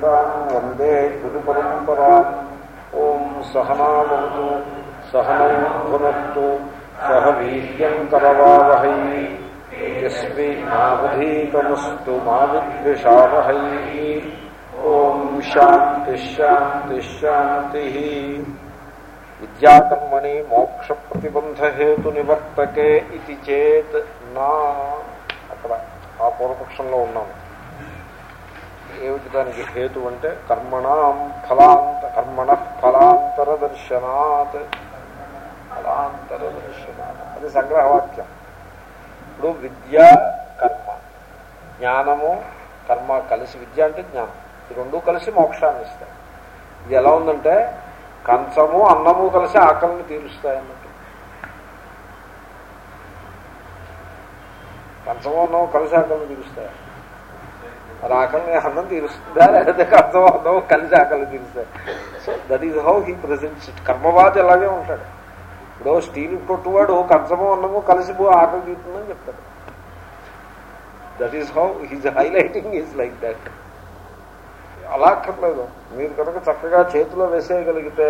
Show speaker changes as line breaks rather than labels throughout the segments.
సమారంభాం వందే గురు పరంపరా ఓం సహనావతు సహనం భునత్తు సహ వీర్యం కరవావహై యస్మినావధీతమస్తు మా విద్విషావహై ఓం శాంతి శాంతి శాంతి విద్యాకర్మణి మోక్ష ప్రతిబంధహేతు నివర్తకే ఇది చేత్ నా అక్కడ ఆ పూర్వపక్షంలో ఉన్నాము ఏమిటి దానికి హేతు అంటే కర్మణం ఫలాంత కర్మణ ఫలాంతర దర్శనాత్ ఫలాంతర దర్శనాత్ అది సంగ్రహవాక్యం. ఇప్పుడు విద్య కర్మ. జ్ఞానము కర్మ కలిసి విద్య అంటే జ్ఞానం. ఈ రెండు కలిసి మోక్షాన్ని ఇస్తాయి. ఇది ఎలా ఉందంటే కంచము అన్నము కలిసి ఆకలిని తీరుస్తాయి అన్నట్టు. కంచము అన్నము కలిసి ఆకలిని తీరుస్తాయి. మరి ఆకలిని అన్నం తీరుస్తుందా లేకపోతే అర్థం అన్నము కలిసి ఆకలి తీరుస్తాయి so that is how he presents it కర్మవాది అలాగే ఉంటాడు. ఇప్పుడు స్టీల్ కొట్టువాడు కంచము అన్నము కలిసి ఆకలి తీరుతుందని చెప్తాడు. That is how he's highlighting is like that అలా అక్కర్లేదు. మీరు కనుక చక్కగా చేతిలో వేసేయగలిగితే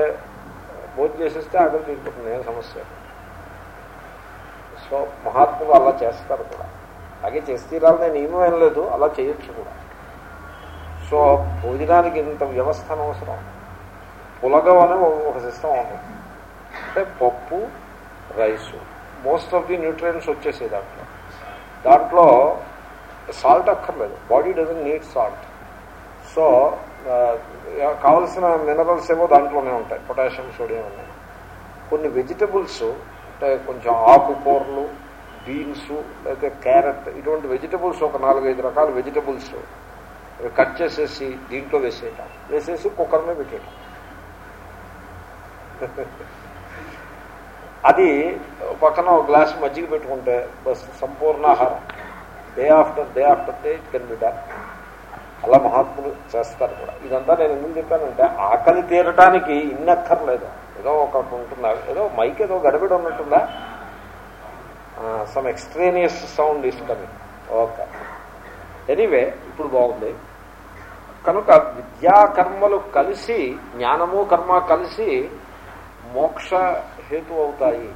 భోజనం చేసేస్తే ఆకలి తీరుకుంటుంది ఏం సమస్య సో మహాత్ములు అలా చేస్తారు కూడా. అలాగే చేస్తీరాలనే నియమం ఏం లేదు అలా చేయొచ్చు కూడా. సో భోజనానికి ఇంత వ్యవస్థ అవసరం పులగం అనే ఒక సిస్టమ్ ఉంటుంది అంటే పప్పు rice. Most of the nutrients వచ్చేసాయి దాంట్లో. దాంట్లో సాల్ట్ అక్కర్లేదు. Body doesn't need salt so కావలసిన మినరల్స్ ఏమో దాంట్లోనే ఉంటాయి. పొటాషియం సోడియం ఉన్నాయి కొన్ని వెజిటబుల్స్ అంటే కొంచెం ఆకుకూరలు బీన్స్ లేకపోతే క్యారెట్ ఇటువంటి వెజిటబుల్స్ ఒక నాలుగైదు రకాల వెజిటబుల్స్ కట్ చేసేసి దీంట్లో వేసేయటం. వేసేసి కుక్కర్ మీద పెట్టేయటం. అది పక్కన ఒక గ్లాస్ మజ్జిగ పెట్టుకుంటే బస్ సంపూర్ణాహారం day after day after day it can be done అలా మహాత్ములు చేస్తారు కూడా. ఇదంతా నేను ఎందుకు చెప్పానంటే ఆకలి తీరటానికి ఇన్నక్కర్లేదు. ఏదో ఒకటి ఉంటుందా? ఏదో మైక్ ఏదో గడబిడ ఉన్నట్టుందా? సమ్ ఎక్స్ట్రేనియస్ సౌండ్ ఇష్టమి ఓకే ఎనీవే ఇప్పుడు బాగుంది. కనుక విద్యా కర్మలు కలిసి జ్ఞానము కర్మ కలిసి మోక్ష హేతు అవుతాయి.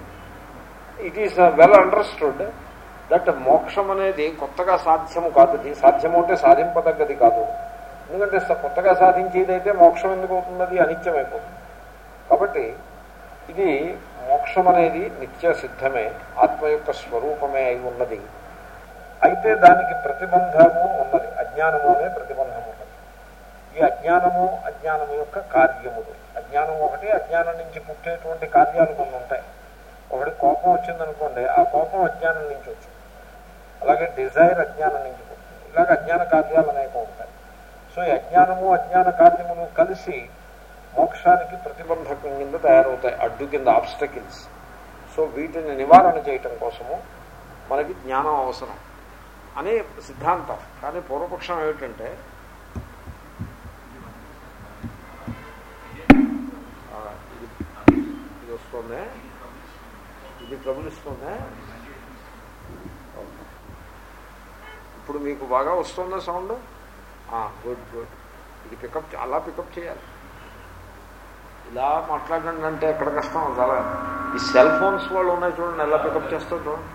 It is well understood that మోక్షం అనేది కొత్తగా సాధ్యము కాదు. ఇది సాధ్యము అంటే సాధింపదగ్గది కాదు. ఎందుకంటే కొత్తగా సాధించేదైతే మోక్షం ఎందుకు అవుతుంది అది అనిత్యమైపోతుంది కాబట్టి ఇది మోక్షం అనేది నిత్య సిద్ధమే ఆత్మ యొక్క స్వరూపమే అయి ఉన్నది. అయితే దానికి ప్రతిబంధము ఉన్నది అజ్ఞానము అనే ప్రతిబంధం ఉన్నది. ఈ అజ్ఞానము అజ్ఞానము యొక్క కార్యములు. అజ్ఞానం ఒకటి అజ్ఞానం నుంచి పుట్టేటువంటి కార్యాలు కొన్ని ఉంటాయి. ఒకటి కోపం వచ్చిందనుకోండి ఆ కోపం అజ్ఞానం నుంచి వచ్చింది. అలాగే డిజైర్ అజ్ఞానం నుంచి పుట్టింది. ఇలాగ అజ్ఞాన కార్యాలు అనేక ఉంటాయి. సో ఈ అజ్ఞానము అజ్ఞాన కార్యములు కలిసి మోక్షానికి ప్రతిబంధకం కింద తయారవుతాయి. అడ్డు కింద ఆబ్స్టకిల్స్ సో వీటిని నివారణ చేయటం కోసము మనకి జ్ఞానం అవసరం అనే సిద్ధాంతం. కానీ పూర్వపక్షం ఏమిటంటే ఇది వస్తుందే. ఇది ప్రబలిస్తుందే. ఇప్పుడు మీకు బాగా వస్తుందా సౌండ్? Good good. ఇది పికప్ అలా పికప్ చేయాలి. ఇలా మాట్లాడండి అంటే ఎక్కడ కష్టం? చాలా. ఈ సెల్ ఫోన్స్ వాళ్ళు ఉన్నాయి చూడండి ఎలా పికప్ చేస్తారు. చూడండి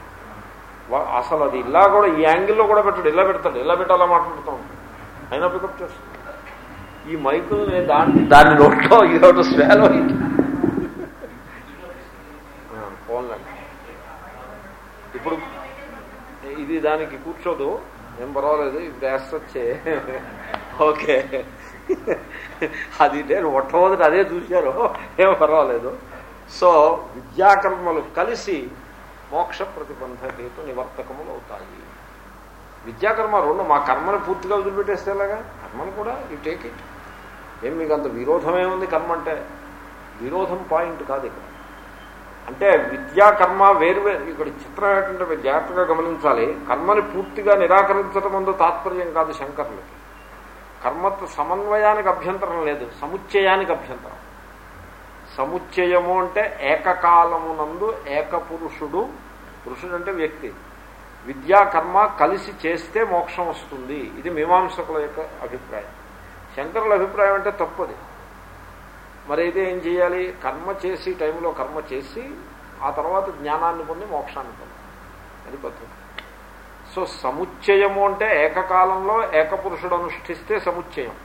అసలు అది ఇలా కూడా ఈ యాంగిల్లో కూడా పెట్టాడు ఇలా పెడతాడు ఇలా పెట్టి అలా మాట్లాడుతూ. ఉంటాడు అయినా పికప్ చేస్తాడు. ఈ మైకు దాన్ని దాన్ని నోట్లో ఇదొకటి స్వేల్ అయింది. ఫోన్లండి ఇప్పుడు ఇది దానికి కూర్చోదు. ఏం పర్వాలేదు ఇప్పుడు వేస్తొచ్చే ఓకే. అది నేను మొట్టమొదటి అదే చూశారు ఏం పర్వాలేదు. సో విద్యాకర్మలు కలిసి మోక్ష ప్రతిబంధ హేతు నివర్తకములు అవుతాయి. విద్యాకర్మ రెండు మా కర్మను పూర్తిగా వదిలిపెట్టేస్తే ఎలాగా? కర్మను కూడా యూ టేక్ ఇట్ ఏం మీకు అంత విరోధమే ఉంది కర్మ అంటే? విరోధం పాయింట్ కాదు ఇక్కడ. అంటే విద్యా కర్మ వేరు వేరు ఇక్కడ చిత్రం ఏంటంటే జాగ్రత్తగా గమనించాలి. కర్మని పూర్తిగా నిరాకరించడం అందు తాత్పర్యం కాదు శంకర్లకి. కర్మతో సమన్వయానికి అభ్యంతరం లేదు సముచ్చయానికి అభ్యంతరం. సముచ్చయము అంటే ఏకకాలమునందు ఏకపురుషుడు పురుషుడు అంటే వ్యక్తి. విద్యా కర్మ కలిసి చేస్తే మోక్షం వస్తుంది. ఇది మీమాంసకుల యొక్క అభిప్రాయం. శంకరుల అభిప్రాయం అంటే తప్పది. మరి అయితే ఏం చేయాలి? కర్మ చేసి టైంలో కర్మ చేసి ఆ తర్వాత జ్ఞానాన్ని పొంది మోక్షాన్ని పొంది అది పద్ధతి. సో సముచ్చయము అంటే ఏకకాలంలో ఏకపురుషుడు అనుష్ఠిస్తే సముచ్చయం.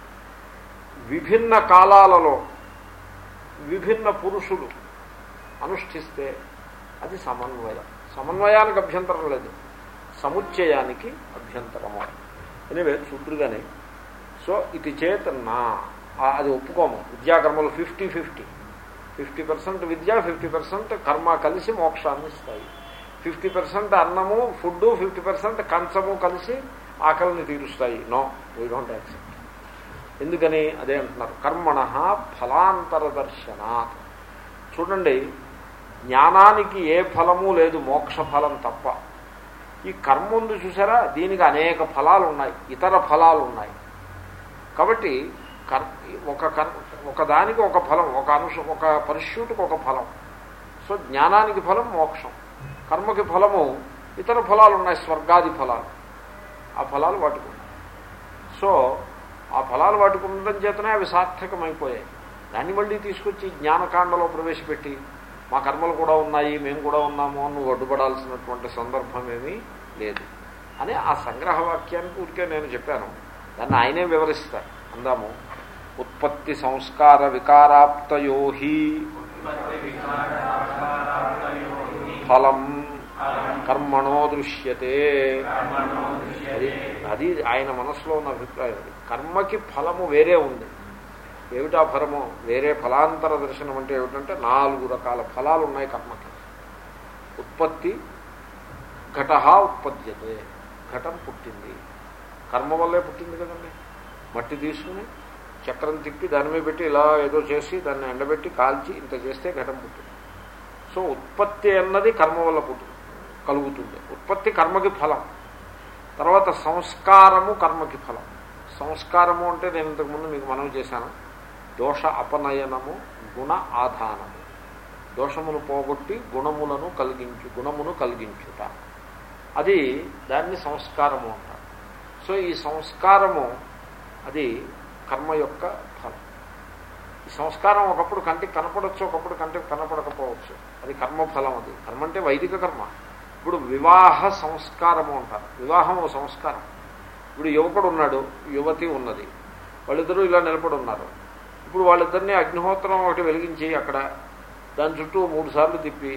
విభిన్న కాలాలలో విభిన్న పురుషులు అనుష్ఠిస్తే అది సమన్వయం. సమన్వయానికి అభ్యంతరం లేదు. సముచ్చయానికి అభ్యంతరము. ఎనివే చూద్దురుగానే సో ఇది చేత నా అది ఒప్పుకోము. విద్యాకర్మలు ఫిఫ్టీ ఫిఫ్టీ ఫిఫ్టీ పర్సెంట్ విద్య ఫిఫ్టీ పర్సెంట్ కర్మ కలిసి మోక్షాన్ని ఇస్తాయి. ఫిఫ్టీ పర్సెంట్ అన్నము ఫుడ్ ఫిఫ్టీ పర్సెంట్ కంచము కలిసి ఆకలిని తీరుస్తాయి. నో వీ డోంట్ యాక్సెప్ట్ ఎందుకని? అదే అంటున్నారు. కర్మణ ఫలాంతర దర్శనాత్ చూడండి జ్ఞానానికి ఏ ఫలము లేదు మోక్ష ఫలం తప్ప. ఈ కర్మ ఉంది చూసారా? దీనికి అనేక ఫలాలు ఉన్నాయి ఇతర ఫలాలు ఉన్నాయి కాబట్టి కర్ ఒక కర్ ఒకదానికి ఒక ఫలం ఒక అనుష ఒక పరిశ్యూటికి ఒక ఫలం. సో జ్ఞానానికి ఫలం మోక్షం. కర్మకి ఫలము ఇతర ఫలాలు ఉన్నాయి స్వర్గాది ఫలాలు. ఆ ఫలాలు వాటికి సో ఆ ఫలాలు వాటికి ఉండడం చేతనే అవి సార్థకమైపోయాయి. దాన్ని మళ్ళీ తీసుకొచ్చి జ్ఞానకాండలో ప్రవేశపెట్టి మా కర్మలు కూడా ఉన్నాయి మేము కూడా ఉన్నాము అని నువ్వు అడ్డుపడాల్సినటువంటి సందర్భం ఏమీ లేదు. అని ఆ సంగ్రహ వాక్యానికి ఊరికే నేను చెప్పాను. దాన్ని ఆయనే వివరిస్తారు. అందాము ఉత్పత్తి సంస్కార వికారాప్తయోహి. ఫలం కర్మణో దృశ్యతే అది అది ఆయన మనసులో ఉన్న అభిప్రాయం అది. కర్మకి ఫలము వేరే ఉంది. ఏమిటా ఫలము? వేరే ఫలాంతర దర్శనం అంటే ఏమిటంటే నాలుగు రకాల ఫలాలు ఉన్నాయి కర్మకి. ఉత్పత్తి ఘట ఉత్పద్యతే. ఘటం పుట్టింది. కర్మ వల్లే పుట్టింది కదండి. మట్టి తీసుకుని చక్రం తిప్పి దాని మీద పెట్టి ఇలా ఏదో చేసి దాన్ని ఎండబెట్టి కాల్చి ఇంత చేస్తే ఘటం పుట్టింది. సో ఉత్పత్తి అన్నది కర్మ వల్ల పుట్టు కలుగుతుంది. ఉత్పత్తి కర్మకి ఫలం. తర్వాత సంస్కారము కర్మకి ఫలం. సంస్కారము అంటే నేను ఇంతకుముందు మీకు మనం చేశాను. దోష అపనయనము గుణ ఆధానము. దోషమును పోగొట్టి గుణములను కలిగించు గుణమును కలిగించుట. అది దాన్ని సంస్కారము అంటారు. సో ఈ సంస్కారము అది కర్మ యొక్క ఫలం. ఈ సంస్కారం ఒకప్పుడు కంటికి కనపడవచ్చు ఒకప్పుడు కంటికి కనపడకపోవచ్చు. అది కర్మఫలం అది. కర్మ అంటే వైదిక కర్మ. ఇప్పుడు వివాహ సంస్కారము అంటారు. వివాహం ఓ సంస్కారం. ఇప్పుడు యువకుడు ఉన్నాడు యువతి ఉన్నది. వాళ్ళిద్దరూ ఇలా నిలబడి ఉన్నారు ఇప్పుడు వాళ్ళిద్దరిని అగ్నిహోత్రం ఒకటి వెలిగించి అక్కడ దాని చుట్టూ మూడు సార్లు తిప్పి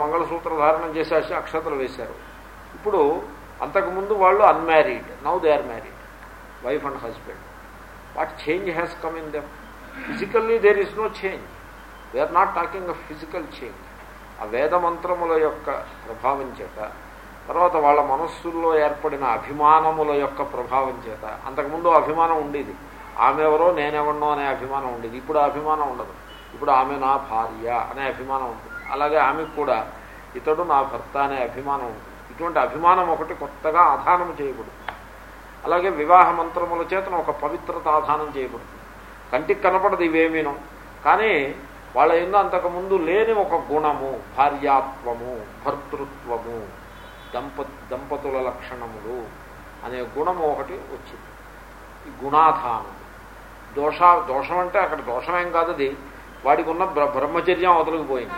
మంగళసూత్ర ధారణం చేసేసి అక్షతలు వేశారు. ఇప్పుడు అంతకుముందు వాళ్ళు unmarried now they are married wife and husband what change has come in them physically there is no change we are not talking of physical change ఆ వేదమంత్రముల యొక్క ప్రభావం చేత తర్వాత వాళ్ళ మనస్సుల్లో ఏర్పడిన అభిమానముల యొక్క ప్రభావం చేత అంతకుముందు అభిమానం ఉండేది. ఆమె ఎవరో నేనెవన్నో అనే అభిమానం ఉండేది. ఇప్పుడు అభిమానం ఉండదు. ఇప్పుడు ఆమె నా భార్య అనే అభిమానం ఉంటుంది. అలాగే ఆమెకు కూడా ఇతడు నా భర్త అనే అభిమానం ఉంటుంది. ఇటువంటి అభిమానం ఒకటి కొత్తగా ఆధానం చేయబడుతుంది. అలాగే వివాహ మంత్రముల చేతను ఒక పవిత్రత ఆధానం చేయబడుతుంది. కంటికి కనపడదు ఇవేమీను. కానీ వాళ్ళ ఎందు అంతకుముందు లేని ఒక గుణము భార్యాత్వము భర్తృత్వము దంప దంపతుల లక్షణములు అనే గుణము ఒకటి వచ్చింది. ఈ గుణాధానం దోష దోషం అంటే అక్కడ దోషమేం కాదు అది. వాడికి ఉన్న బ్రహ్మచర్యం అవతలికి పోయింది.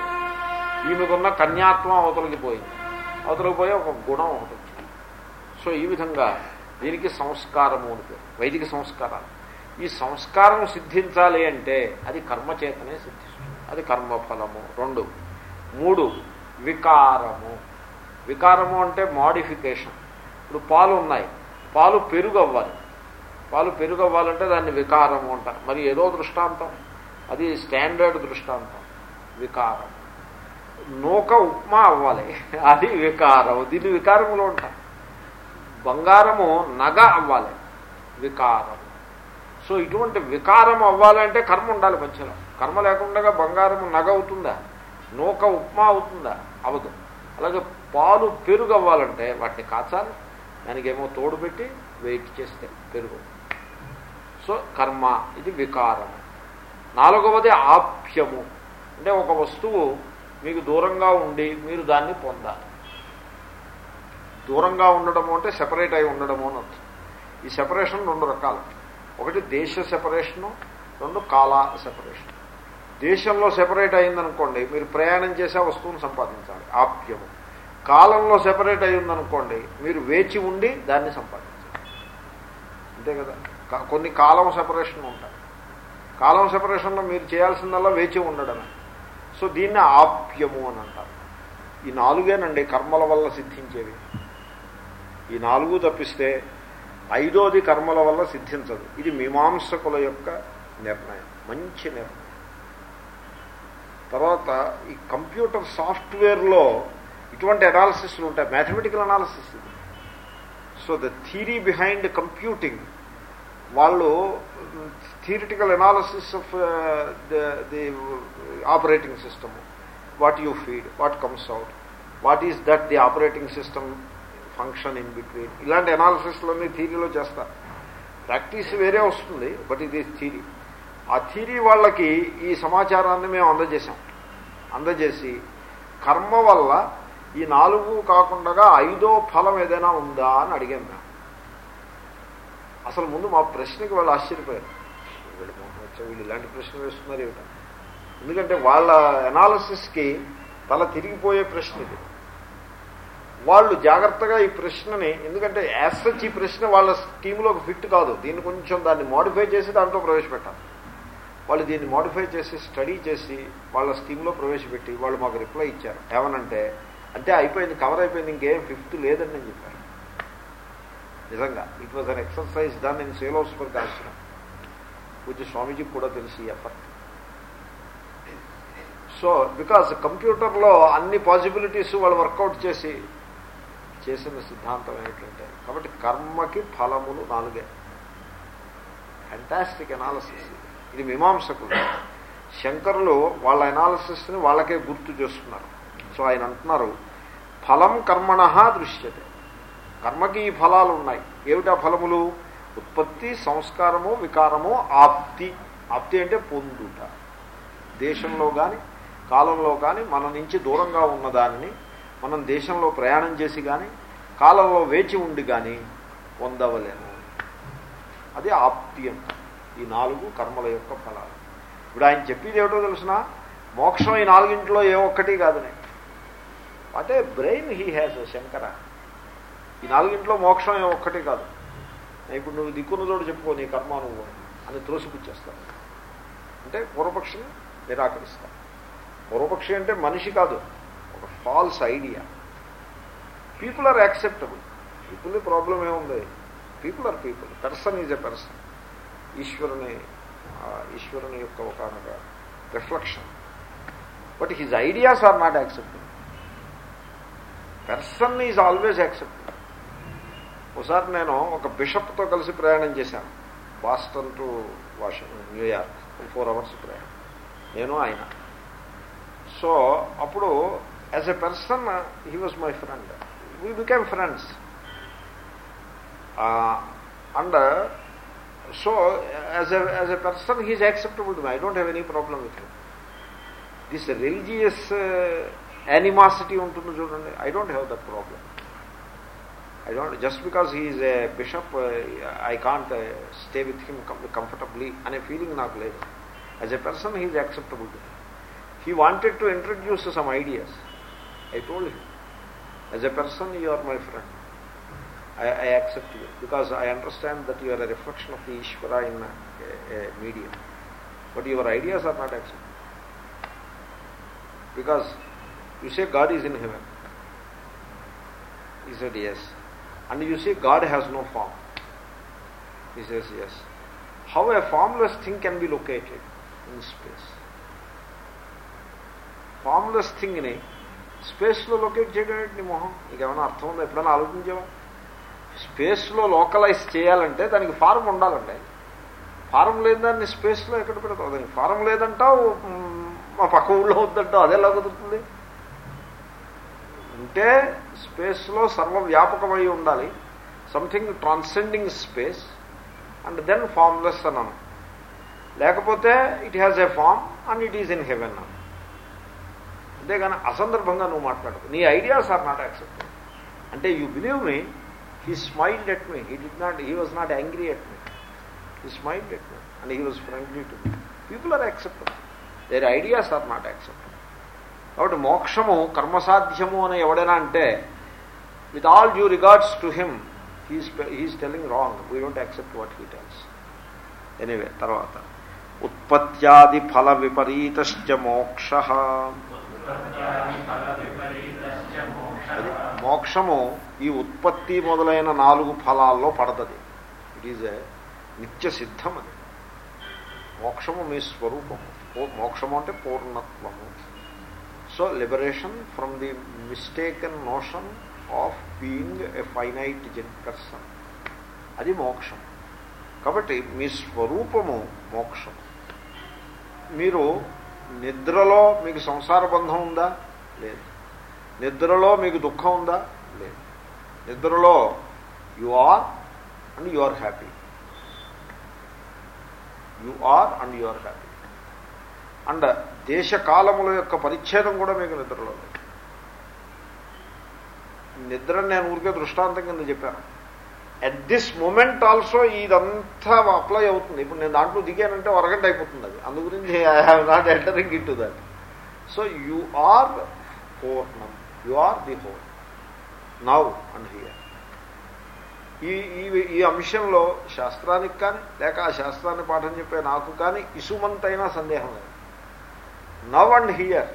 ఈమెకున్న కన్యాత్వం అవతలికి పోయింది. పోయి ఒక గుణం ఒకటి వచ్చింది. సో ఈ విధంగా దీనికి సంస్కారము అని పేరు. వైదిక సంస్కారాలు. ఈ సంస్కారం సిద్ధించాలి అంటే అది కర్మచేతనే సిద్ధి అది కర్మఫలము. రెండు. మూడు వికారము. వికారము అంటే మోడిఫికేషన్. ఇప్పుడు పాలు ఉన్నాయి. పాలు పెరుగు అవ్వాలి పాలు పెరుగు అవ్వాలంటే దాన్ని వికారము అంటారు. మరి ఏదో దృష్టాంతం. అది స్టాండర్డ్ దృష్టాంతం. వికారం. నూక ఉప్మా అవ్వాలి. అది వికారం దీన్ని వికారములో ఉంటారు బంగారము నగ అవ్వాలి. వికారం సో ఇటువంటి వికారం అవ్వాలంటే కర్మ ఉండాలి మధ్యలో. కర్మ లేకుండా బంగారము నగ అవుతుందా నూక ఉప్మా అవుతుందా? అవదు. అలాగే పాలు పెరుగు అవ్వాలంటే వాటిని కాచాలి. దానికి ఏమో తోడు పెట్టి వెయిట్ చేస్తే పెరుగు. సో కర్మ ఇది వికారం. నాలుగవది ఆప్యము. అంటే ఒక వస్తువు మీకు దూరంగా ఉండి మీరు దాన్ని పొందాలి. దూరంగా ఉండడము అంటే సెపరేట్ అయి ఉండడము అని అర్థం. ఈ సెపరేషన్ రెండు రకాలు. ఒకటి దేశ సెపరేషను రెండు కాల సెపరేషన్. దేశంలో సెపరేట్ అయిందనుకోండి మీరు ప్రయాణం చేసే వస్తువును సంపాదించాలి ఆప్యము. కాలంలో సెపరేట్ అయిందనుకోండి మీరు వేచి ఉండి దాన్ని సంపాదించాలి. అంతే కదా? కొన్ని కాలం సెపరేషన్ ఉంటాయి. కాలం సెపరేషన్లో మీరు చేయాల్సిందల్లా వేచి ఉండడమే. సో దీన్ని ఆప్యము అని అంటారు. ఈ నాలుగేనండి కర్మల వల్ల సిద్ధించేవి. ఈ నాలుగు తప్పిస్తే ఐదోది కర్మల వల్ల సిద్ధించదు. ఇది మీమాంసకుల యొక్క నిర్ణయం. మంచి నిర్ణయం. తర్వాత ఈ కంప్యూటర్ సాఫ్ట్వేర్లో ఇటువంటి అనాలిసిస్లు ఉంటాయి. మ్యాథమెటికల్ అనాలిసిస్ ఇది. So the theory behind computing వాళ్ళు theoretical analysis of the operating system what you feed what comes out what is that the operating system function in between ఇలాంటి అనాలిసిస్లన్నీ థీరీలో చేస్తారు ప్రాక్టీస్ వేరే వస్తుంది బట్ ఇది థీరీ ఆ theory వాళ్ళకి ఈ సమాచారాన్ని మేము అందజేశాం. అందజేసి కర్మ వల్ల ఈ నాలుగు కాకుండా ఐదో ఫలం ఏదైనా ఉందా అని అడిగాం మేము. అసలు ముందు మా ప్రశ్నకి వాళ్ళు ఆశ్చర్యపోయారు. వీళ్ళు వీళ్ళు ఇలాంటి ప్రశ్న వేస్తున్నారు ఏమిట. ఎందుకంటే వాళ్ళ అనాలసిస్కి తల తిరిగిపోయే ప్రశ్న ఇది. వాళ్ళు జాగ్రత్తగా ఈ ప్రశ్నని ఎందుకంటే యాసచ్ ఈ ప్రశ్న వాళ్ళ స్కీమ్లోకి ఫిట్ కాదు. దీన్ని కొంచెం దాన్ని మోడిఫై చేసి దాంట్లో ప్రవేశపెట్టాలి. వాళ్ళు దీన్ని మోడిఫై చేసి స్టడీ చేసి వాళ్ళ స్కీమ్లో ప్రవేశపెట్టి వాళ్ళు మాకు రిప్లై ఇచ్చారు. ఏమనంటే అంటే అయిపోయింది కవర్ అయిపోయింది ఇంకేం ఫిఫ్త్ లేదని నేను చెప్పారు. నిజంగా ఇట్ వాజ్ అన్ ఎక్సర్సైజ్ దాన్ని నేను సేలోస్ పర్ కాసిన పూజ స్వామీజీకి కూడా తెలిసి ఎఫర్ట్ సో బికాస్ కంప్యూటర్లో అన్ని పాసిబిలిటీస్ వాళ్ళు వర్కౌట్ చేసి చేసిన సిద్ధాంతం ఏంటంటే కాబట్టి కర్మకి ఫలములు నాలుగే. ఫ్యాంటాస్టిక్ అనాలసిస్ ఇది మీమాంసకులు శంకరులు వాళ్ళ అనాలసిస్ని వాళ్ళకే గుర్తు చేస్తున్నారు. సో ఆయన అంటున్నారు ఫలం కర్మణ దృశ్యతే. కర్మకి ఈ ఫలాలు ఉన్నాయి. ఏమిటా ఫలములు? ఉత్పత్తి సంస్కారము వికారము ఆప్తి. ఆప్తి అంటే పొందుట. దేశంలో కానీ కాలంలో కానీ మన నుంచి దూరంగా ఉన్నదానిని మనం దేశంలో ప్రయాణం చేసి కానీ కాలంలో వేచి ఉండి కానీ పొందవలేము. అది ఆప్తి అంటారు. ఈ నాలుగు కర్మల యొక్క ఫలాలు. ఇప్పుడు ఆయన చెప్పేది ఏమిటో తెలిసిన? మోక్షం ఈ నాలుగింట్లో ఏ ఒక్కటి కాదని అంటే బ్రెయిన్ హీ హ్యాస్ శంకర. ఈ నాలుగింట్లో మోక్షం ఏ ఒక్కటి కాదు. ఇప్పుడు నువ్వు దిక్కున్న చోటు చెప్పుకో నీ కర్మ నువ్వు అని. త్రోసిపుచ్చేస్తాను అంటే పూర్వపక్షిని నిరాకరిస్తాను పూర్వపక్షి అంటే మనిషి కాదు. ఒక false idea people are acceptable people problem ఏముంది? People are people person is a person ఈశ్వరుని ఈశ్వరుని యొక్క ఒక reflection but his ideas are not acceptable person is always acceptable ఒకసారి నేను ఒక బిషప్తో కలిసి ప్రయాణం చేశాను. Boston to Washington New York four hours ప్రయాణం. నేను ఆయన. సో అప్పుడు as a person he was my friend we became friends and so as a as a person he's acceptable to my I don't have any problem with him this religious animosity ఉంటుంది చూడండి I don't have that problem I don't, just because he is a bishop, uh, I can't uh, stay with him com- comfortably. And a feeling not లేదు As a person, he is acceptable to me. He wanted to introduce some ideas. I told him, as a person, you are my friend. I, I accept you because I understand that you are a reflection of the Ishvara in a, a medium. But your ideas are not accepted. Because you say God is in heaven. He said, yes. And you say God has no form. He says, yes. How a formless thing can be located in space? Formless థింగ్ని స్పేస్లో locate చేయడం ఏంటి నీ మొహం నీకేమైనా అర్థం ఉందా ఎప్పుడైనా ఆలోచించావా స్పేస్లో లోకలైజ్ చేయాలంటే దానికి ఫారం ఉండాలండి. ఫారం లేని దాన్ని స్పేస్లో ఎక్కడ పెడతావు? దానికి ఫారం లేదంటావు మా పక్క ఊళ్ళో వద్దంటావు అదేలా కుదురుతుంది? ఉంటే స్పేస్లో సర్వవ్యాపకమై ఉండాలి. Something transcending space and then formless అన్నాను లేకపోతే it has a form and it is in heaven అన్నాను అంతేగాని అసందర్భంగా నువ్వు మాట్లాడదు నీ ఐడియాస్ ఆర్ నాట్ యాక్సెప్ట్ అంటే you believe me he smiled at me he did not he was not angry at me He smiled at me and he was friendly to me. People are acceptable. Their ideas are not acceptable. కాబట్టి మోక్షము కర్మసాధ్యము అని ఎవడైనా అంటే with all due regards to him he's he's telling wrong we don't accept what he tells anyway తర్వాత. ఉత్పత్యాది ఫల విపరీతశ్చ మోక్ష. మోక్షము ఈ ఉత్పత్తి మొదలైన నాలుగు ఫలాల్లో పడదది ఇట్ ఈజ్ నిత్య సిద్ధం అది. మోక్షము మీ స్వరూపము. మోక్షము అంటే పూర్ణత్వము. So liberation from the mistaken notion of being a finite Jan person అది మోక్షం. కాబట్టి మీ స్వరూపము మోక్షం. మీరు నిద్రలో మీకు సంసార బంధం ఉందా? లేదు. నిద్రలో మీకు దుఃఖం ఉందా? లేదు. నిద్రలో you are and you are happy you are and you are happy and దేశకాలముల యొక్క పరిచ్ఛేదం కూడా మీకు నిద్రలో నిద్ర నేను ఊరికే దృష్టాంతం కింద చెప్పాను? అట్ దిస్ మూమెంట్ ఆల్సో ఇదంతా అప్లై అవుతుంది. ఇప్పుడు నేను దాంట్లో దిగానంటే అరగంట అయిపోతుంది అది. అందు గురించి I have not entering it to that so you are పూర్ణం you are the whole now and here ఈ ఈ అంశంలో శాస్త్రానికి కానీ లేక ఆ శాస్త్రాన్ని పాఠం చెప్పే నాకు కానీ ఇసుమంతైనా సందేహం లేదు. Now and here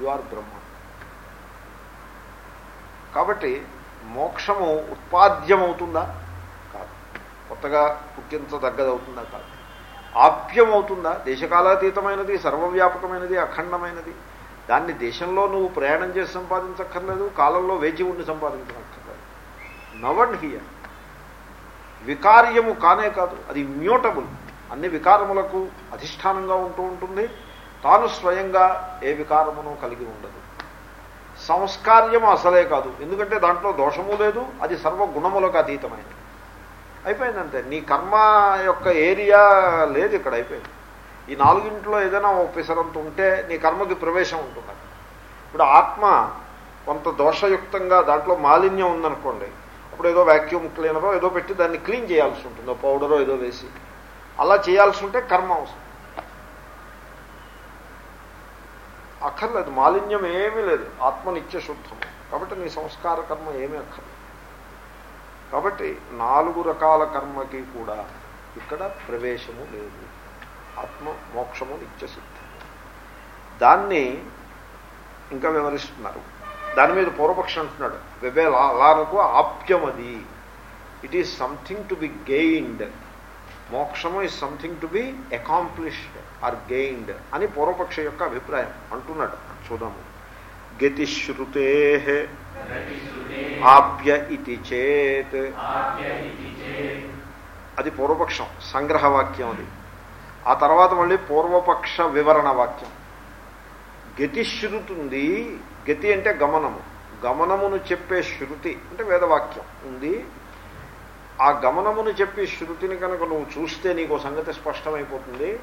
you are Brahma కాబట్టి మోక్షము ఉత్పాద్యమవుతుందా? కాదు. కొత్తగా పుట్టించదగ్గదవుతుందా? కాదు. ఆప్యమవుతుందా? దేశకాలాతీతమైనది సర్వవ్యాపకమైనది అఖండమైనది దాన్ని దేశంలో నువ్వు ప్రయాణం చేసి సంపాదించక్కర్లేదు కాలంలో వేచి ఉండి సంపాదించక్కర్లేదు. నవడ్ హియర్. వికార్యము కానే కాదు అది మ్యూటబుల్. అన్ని వికారములకు అధిష్టానంగా ఉంటూ ఉంటుంది. తాను స్వయంగా ఏ వికారమును కలిగి ఉండదు. సంస్కార్యము అసలే కాదు. ఎందుకంటే దాంట్లో దోషము లేదు అది సర్వగుణములకు అతీతమైనది. అయిపోయిందంటే నీ కర్మ యొక్క ఏరియా లేదు ఇక్కడ అయిపోయింది. ఈ నాలుగింట్లో ఏదైనా ఓ ఉంటే నీ కర్మకి ప్రవేశం ఉంటుంది. ఇప్పుడు ఆత్మ కొంత దోషయుక్తంగా దాంట్లో మాలిన్యం ఉందనుకోండి అప్పుడు ఏదో వ్యాక్యూమ్ క్లీనరో ఏదో పెట్టి దాన్ని క్లీన్ చేయాల్సి ఉంటుంది పౌడరో ఏదో వేసి. అలా చేయాల్సి ఉంటే కర్మ అవసరం. అక్కర్లేదు మాలిన్యం ఏమీ లేదు ఆత్మ నిత్య శుద్ధం కాబట్టి నీ సంస్కార కర్మ ఏమీ అక్కర్లేదు. కాబట్టి నాలుగు రకాల కర్మకి కూడా ఇక్కడ ప్రవేశము లేదు. ఆత్మ మోక్షము నిత్య సిద్ధం దాన్ని ఇంకా వివరిస్తున్నారు. దాని మీద పూర్వపక్షం అంటున్నాడు. వెబే లాలకు ఆప్యమది. It is something to be gained మోక్షము is something to be accomplished or gained అని పూర్వపక్ష యొక్క అభిప్రాయం అంటున్నాడు చూద్దాము. గతిశ్రుతే ఆప్య ఇది చేత్. అది పూర్వపక్షం సంగ్రహవాక్యం అది. ఆ తర్వాత మళ్ళీ పూర్వపక్ష వివరణ వాక్యం. గతి శృతుంది గతి అంటే గమనము. గమనమును చెప్పే శృతి అంటే వేదవాక్యం ఉంది. ఆ గమనమును చెప్పే శృతిని కనుక నువ్వు చూస్తే నీకు సంగతి స్పష్టమైపోతుంది.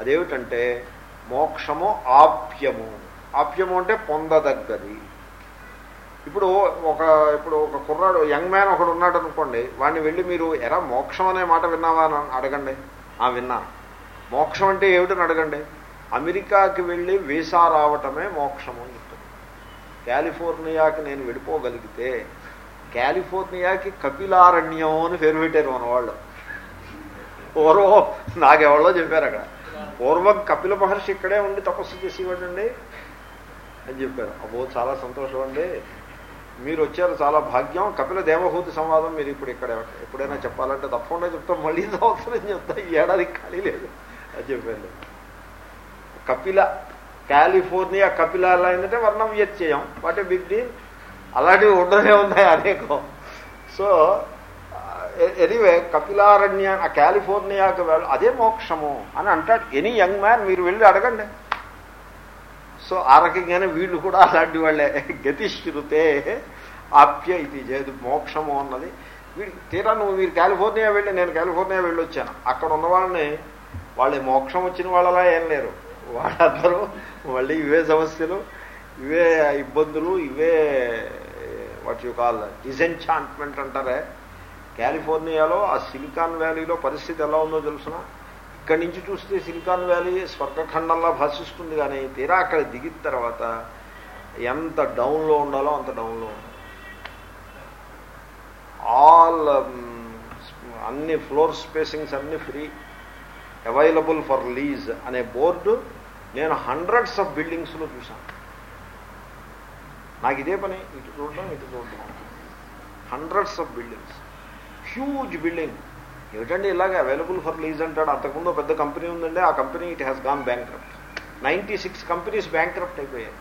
అదేమిటంటే మోక్షము ఆప్యము. ఆప్యము అంటే పొందదగ్గది. ఇప్పుడు ఒక ఇప్పుడు ఒక కుర్రాడు యంగ్ మ్యాన్ ఒకడు ఉన్నాడు అనుకోండి వాడిని వెళ్ళి మీరు ఎరా మోక్షం అనే మాట విన్నావా? అని అడగండి. ఆ విన్నాను మోక్షం అంటే ఏమిటని అడగండి. అమెరికాకి వెళ్ళి వీసా రావటమే మోక్షము అని చెప్తుంది కాలిఫోర్నియాకి నేను వెళ్ళిపోగలిగితే కాలిఫోర్నియాకి కపిలారణ్యం అని పేరు పెట్టారు మన వాళ్ళు పూర్వం నాకెవరో చెప్పారు అక్కడ. పూర్వం కపిల మహర్షి ఇక్కడే ఉండి తపస్సు చేసేవాడండి అని చెప్పారు. అబ్బో చాలా సంతోషం అండి. మీరు వచ్చారు చాలా భాగ్యం. కపిల దేవహూతి సంవాదం మీరు ఇప్పుడు ఇక్కడ ఎప్పుడైనా చెప్పాలంటే తప్పకుండా చెప్తాం. మళ్ళీ సంవత్సరం చెప్తా? ఈ ఏడాది ఖాళీ లేదు. అది చెప్పారు కపిల కాలిఫోర్నియా కపిల అలా ఏంటంటే వర్ణం వ్యత్యయం. What a big deal? అలాంటివి ఉండనే ఉన్నాయి అనేకం. సో ఎనీవే కపిలారణ్య ఆ కాలిఫోర్నియాకి వెళ్ళ అదే మోక్షము అని అంటాడు. ఎనీ యంగ్ మ్యాన్ మీరు వెళ్ళి అడగండి. సో ఆ రకంగానే వీళ్ళు కూడా అలాంటి వాళ్ళే. గతిశ్రుతే ఆప్య ఇది చేదు మోక్షము అన్నది. వీడికి తీరా నువ్వు మీరు కాలిఫోర్నియా వెళ్ళి నేను కాలిఫోర్నియా వెళ్ళొచ్చాను. అక్కడ ఉన్న వాళ్ళని వాళ్ళ మోక్షం వచ్చిన వాళ్ళలా ఏం లేరు. వాళ్ళందరూ మళ్ళీ ఇవే సమస్యలు ఇవే ఇబ్బందులు ఇవే వాట్ యు కాల్ డిసెంఛాంట్మెంట్ అంటారే. కాలిఫోర్నియాలో ఆ సిలికాన్ వ్యాలీలో పరిస్థితి ఎలా ఉందో తెలుసిన? ఇక్కడి నుంచి చూస్తే సిలికాన్ వ్యాలీ స్వర్గఖండంలా భాషిస్తుంది కానీ తీరా అక్కడ దిగిన తర్వాత ఎంత డౌన్లో ఉండాలో అంత డౌన్లో ఉండాలి. ఆల్ అన్ని ఫ్లోర్ స్పేసింగ్స్ అన్ని ఫ్రీ. అవైలబుల్ ఫర్ లీజ్ అనే బోర్డు నేను హండ్రెడ్స్ ఆఫ్ బిల్డింగ్స్లో చూశాను. నాకు ఇదే పని ఇటు చూడడం ఇటు చూడడం hundreds of buildings huge building ఏమిటండి ఇలాగే అవైలబుల్ ఫర్ లీజ్ అంటాడు? అంతకుముందు పెద్ద కంపెనీ ఉందండి ఆ company it has gone bank ninety six companies bank అయిపోయాయి.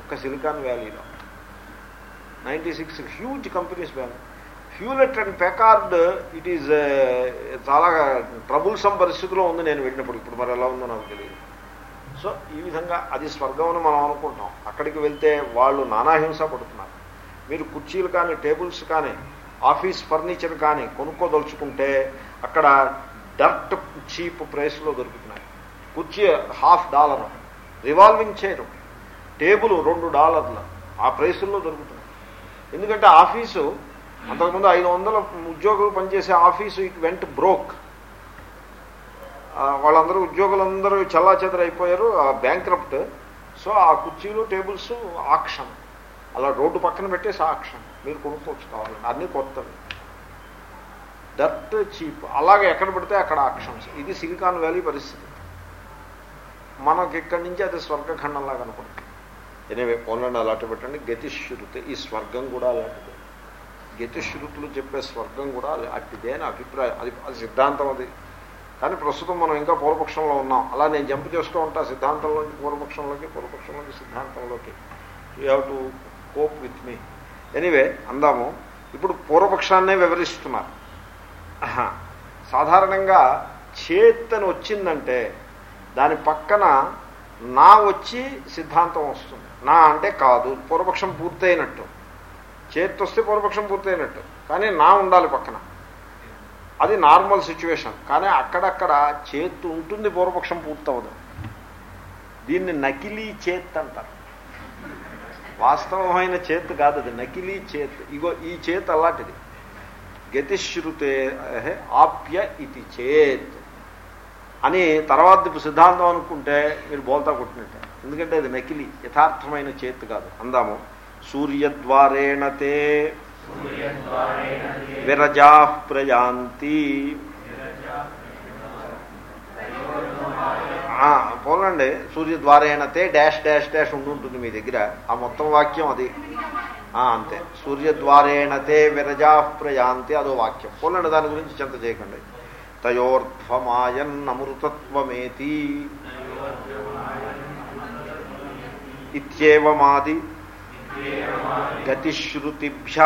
ఒక్క సిలికాన్ వ్యాలీలో ninety six huge companies bank Hewlett and Packard it is చాలా ట్రబుల్సమ్ పరిస్థితిలో ఉంది నేను వెళ్ళినప్పుడు. ఇప్పుడు మరి ఎలా ఉందో నాకు తెలియదు. సో ఈ విధంగా అది స్వర్గం అని మనం అనుకుంటాం. అక్కడికి వెళ్తే వాళ్ళు నానాహింస పడుతున్నారు. మీరు కుర్చీలు కానీ టేబుల్స్ కానీ ఆఫీస్ ఫర్నిచర్ కానీ కొనుక్కోదలుచుకుంటే అక్కడ డర్ట్ చీప్ ప్రైస్లో దొరుకుతున్నాయి. కుర్చీ half dollar revolving chair table రెండు డాలర్లు ఆ ప్రైసుల్లో దొరుకుతున్నాయి. ఎందుకంటే ఆఫీసు అంతకుముందు ఐదు వందల ఉద్యోగులు పనిచేసే ఆఫీసు వెంట బ్రోక్ వాళ్ళందరూ ఉద్యోగులందరూ చల్లా ఆ బ్యాంక్రప్ట్ సో ఆ కుర్చీలు టేబుల్స్ ఆక్షన్ అలా రోడ్డు పక్కన పెట్టేసి ఆక్షన్ మీరు కొనుక్కోవచ్చు కావాలండి అన్నీ కొత్తవి. డర్ట్ చీప్ అలాగే ఎక్కడ పెడితే అక్కడ ఆక్షన్స్ ఇది సిలికాన్ వ్యాలీ పరిస్థితి. మనకి ఇక్కడి నుంచి అది స్వర్గఖండంలాగా అనుకుంటుంది ఎనివే పోలండి అలాంటి పెట్టండి. గతిశ్రుతి ఈ స్వర్గం కూడా అలాంటిది. గతిశ్రుతులు చెప్పే స్వర్గం కూడా అట్టిదే అని అభిప్రాయం. అది అది సిద్ధాంతం అది. కానీ ప్రస్తుతం మనం ఇంకా పూర్వపక్షంలో ఉన్నాం. అలా నేను జంప్ చేస్తూ ఉంటా సిద్ధాంతంలోకి పూర్వపక్షంలోకి పూర్వపక్షంలోకి సిద్ధాంతంలోకి. You have to cope with me anyway అందాము. ఇప్పుడు పూర్వపక్షాన్నే వివరిస్తున్నారు. సాధారణంగా చేత్ అని వచ్చిందంటే దాని పక్కన నా వచ్చి సిద్ధాంతం వస్తుంది. నా అంటే కాదు. పూర్వపక్షం పూర్తయినట్టు. చేతి వస్తే పూర్వపక్షం పూర్తయినట్టు. కానీ నా ఉండాలి పక్కన. అది నార్మల్ సిచ్యువేషన్. కానీ అక్కడక్కడ చేత్తు ఉంటుంది పూర్వపక్షం పూర్తవదు. దీన్ని నకిలీ చేత్ అంటారు. వాస్తవమైన చేత్ కాదు అది నకిలీ చేత్. ఇగో ఈ చేత్ అలాంటిది. గతిశ్రుతే ఆప్య ఇది చేత్. అని తర్వాత సిద్ధాంతం అనుకుంటే మీరు బోల్తా కొట్టినట్టే. ఎందుకంటే అది నకిలీ యథార్థమైన చేత్ కాదు. అందాము. సూర్యద్వారేణతే విరజా ప్రయాంతి పోలండి. సూర్యద్వారేణతే డాష్ డాష్ డాష్ ఉండుంటుంది మీ దగ్గర. ఆ మొత్తం వాక్యం అది. అంతే. సూర్యద్వారేణతే విరజా ప్రయాంతి అదో వాక్యం. పోలండి దాని గురించి చింత చేయకండి. తయోర్ధ్వమాయన్నమృతత్వమేతి. ఇత్యేవమాది గతిశ్రుతిభ్య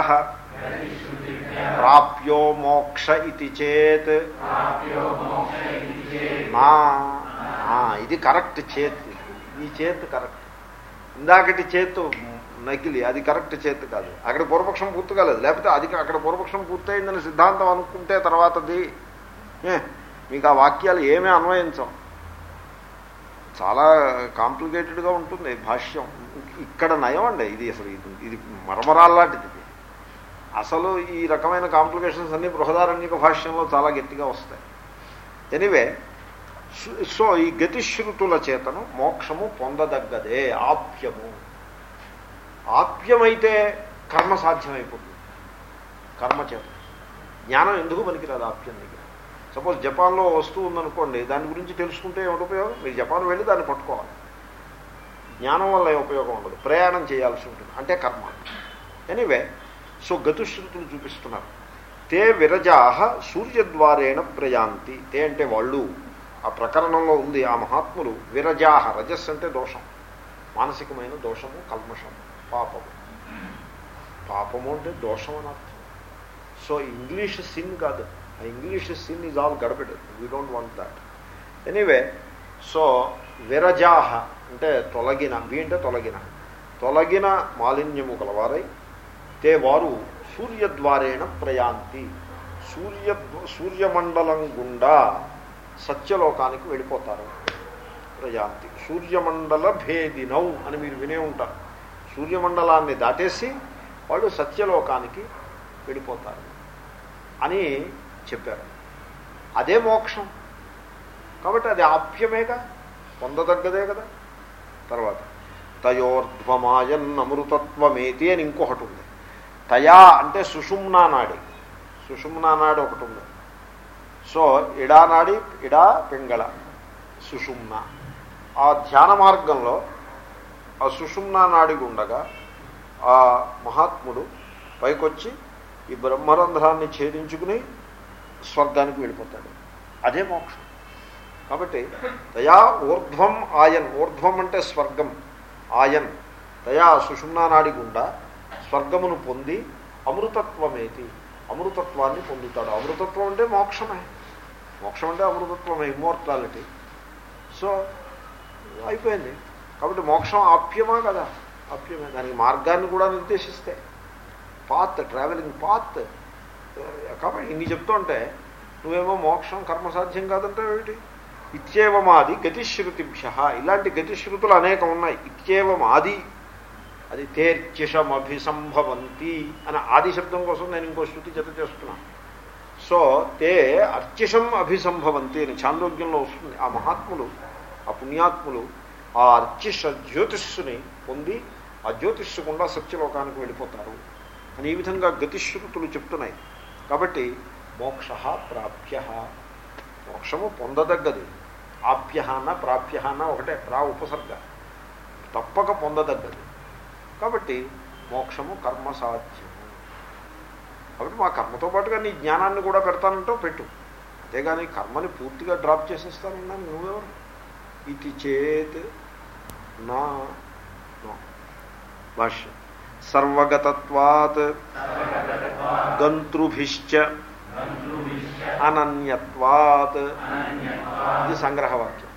ప్రాప్యో మోక్ష ఇది చేత్ నా ఇది కరెక్ట్ చేత్ ఈ చేత్ కరెక్ట్. ఇందాకటి చేత్ నకిలి అది కరెక్ట్ చేత్ కాదు. అక్కడ పూర్వపక్షం పూర్తి కాలేదు. లేకపోతే అది అక్కడ పూర్వపక్షం పూర్తయిందని సిద్ధాంతం అనుకుంటే తర్వాతది మీకు ఆ వాక్యాలు ఏమీ అన్వయించం చాలా కాంప్లికేటెడ్గా ఉంటుంది భాష్యం. ఇక్కడ నయం అండి. ఇది అసలు ఇది ఇది మరమరాల్లాంటిది ఇది అసలు ఈ రకమైన కాంప్లికేషన్స్ అన్ని బృహదారణ్యక భాష్యంలో చాలా గట్టిగా వస్తాయి. ఎనివే సో ఈ గతిశ్రుతుల చేతను మోక్షము పొందదగ్గదే ఆప్యము. ఆప్యమైతే కర్మ సాధ్యమైపోతుంది. కర్మ చేత. జ్ఞానం ఎందుకు పనికిరాదు ఆప్యం దగ్గర? సపోజ్ జపాన్లో వస్తువు ఉందనుకోండి దాని గురించి తెలుసుకుంటే ఏమిటి ఉపయోగం? మీరు జపాన్ వెళ్ళి దాన్ని పట్టుకోవాలి. జ్ఞానం వల్ల ఏ ఉపయోగం ఉండదు. ప్రయాణం చేయాల్సి ఉంటుంది. అంటే కర్మ. ఎనీవే సో గతుశ్రుతులు చూపిస్తున్నారు. తే విరజాహ సూర్యద్వారేణ ప్రయాంతి. తే అంటే వాళ్ళు. ఆ ప్రకరణంలో ఉంది ఆ మహాత్ములు. విరజాహ రజస్ అంటే దోషం. మానసికమైన దోషము కల్మషము పాపము. పాపము అంటే దోషం అని అర్థం. సో ఇంగ్లీష్ సిన్ కాదు. ఆ English sin is all గడబెడ్ we don't want that anyway so విరజాహ అంటే తొలగిన వి అంటే తొలగిన. తొలగిన మాలిన్యము కలవారై తే వారు సూర్యద్వారేణ ప్రయాంతి. సూర్య సూర్యమండలం గుండా సత్యలోకానికి వెళ్ళిపోతారు. ప్రయాంతి. సూర్యమండల భేదినౌ అని మీరు వినే ఉంటారు. సూర్యమండలాన్ని దాటేసి వాళ్ళు సత్యలోకానికి వెళ్ళిపోతారు అని చెప్పారు. అదే మోక్షం. కాబట్టి అది ఆప్యమేగా? పొందదగ్గదే కదా? తర్వాత తయోర్ధ్వమాయన్ అమృతత్వమేతి అని ఇంకొకటి ఉంది తయా అంటే సుషుమ్నా నాడి. సుషుమ్నా నాడి ఒకటి ఉంది సో ఇడా నాడి ఇడా పింగళ. సుషుమ్న. ఆ ధ్యాన మార్గంలో ఆ సుషుమ్నా నాడి ఉండగా ఆ మహాత్ముడు పైకొచ్చి ఈ బ్రహ్మరంధ్రాన్ని ఛేదించుకుని స్వర్గానికి వెళ్ళిపోతాడు. అదే మోక్షం. కాబట్టి తయా ఊర్ధ్వం ఆయన్. ఊర్ధ్వం అంటే స్వర్గం ఆయన్. తయా సుషుమ్నా నాడి గుండా స్వర్గమును పొంది అమృతత్వమేతి. అమృతత్వాన్ని పొందుతాడు. అమృతత్వం అంటే మోక్షమే. మోక్షం అంటే అమృతత్వమే ఇమ్మోర్టాలిటీ. సో అయిపోయింది. కాబట్టి మోక్షం ఆప్యమా కదా? ఆప్యమే. దానికి మార్గాన్ని కూడా నిర్దేశిస్తే. పాత్ ట్రావెలింగ్ పాత్ కాబట్టి ఇన్ని చెప్తుంటే నువ్వేమో మోక్షం కర్మసాధ్యం కాదంటే ఏమిటి ఇత్యేవమాది గతిశ్రుతిభ్య. ఇలాంటి గతిశ్రుతులు అనేకం ఉన్నాయి. ఇత్యేవమాది అది తేర్చిషమభిసంభవంతి అని ఆది శబ్దం కోసం నేను ఇంకో శృతి జత చేస్తున్నాను సో తే అర్చిషం అభిసంభవంతి అని చాంద్రోగ్యంలో వస్తుంది. ఆ మహాత్ములు ఆ పుణ్యాత్ములు ఆ అర్చిష జ్యోతిష్సుని పొంది ఆ జ్యోతిష్సు గుండా సత్యలోకానికి వెళ్ళిపోతారు. అని ఈ విధంగా గతిశ్రుతులు చెప్తున్నాయి. కాబట్టి మోక్ష ప్రాప్య. మోక్షము పొందదగ్గది. ఆప్య అన్న ప్రాప్య అన్న ఒకటే ప్రా ఉపసర్గ. తప్పక పొందదగ్గది. కాబట్టి మోక్షము కర్మ సాధ్యము. కాబట్టి మా కర్మతో పాటుగా నీ జ్ఞానాన్ని కూడా పెడతానంటో పెట్టు. అంతేగాని కర్మని పూర్తిగా డ్రాప్ చేసేస్తానన్నాను నువ్వెవరు? ఇది చేత్ నా భాష్యం. సర్వగతత్వాత్ గంతృభిశ్చ అనన్యత్వాత్. ఇది సంగ్రహవాక్యం.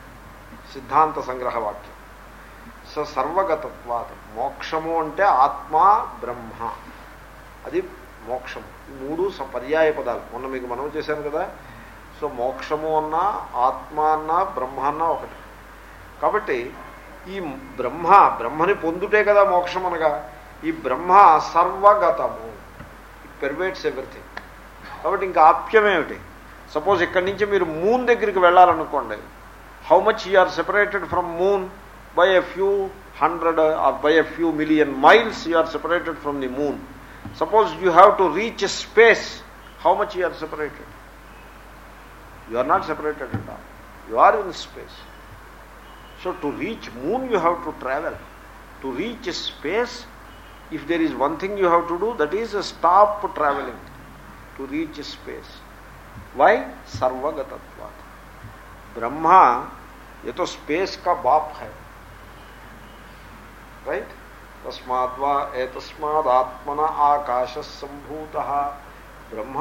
సిద్ధాంత సంగ్రహవాక్యం. స సర్వగతత్వాత్. మోక్షము అంటే ఆత్మ బ్రహ్మ. అది మోక్షము. మూడు పర్యాయ పదాలు. మొన్న మీకు మనం చేశాను కదా. సో మోక్షము అన్నా ఆత్మ అన్నా బ్రహ్మ అన్నా ఒకటి. కాబట్టి ఈ బ్రహ్మ బ్రహ్మని పొందుటే కదా మోక్షం అనగా ఈ బ్రహ్మ సర్వగతము. ఇట్ పెర్వేట్స్ ఎవ్రీథింగ్ కాబట్టి ఇంకా ఆప్యమేమిటి? సపోజ్ ఇక్కడి నుంచి మీరు మూన్ దగ్గరికి వెళ్ళాలనుకోండి. How much are separated from moon by a few hundred or by a few million miles you are separated from the moon suppose you have to reach space how much you are separated you are not separated అంట you are in space so to reach moon you have to travel to reach space if there is one thing you have to do that is stop traveling. to reach space why sarvagatatvat brahma ये तो space का बाप है right तस्मात् वा एतस्मात् आत्मन ఆకాశ సంభూత బ్రహ్మ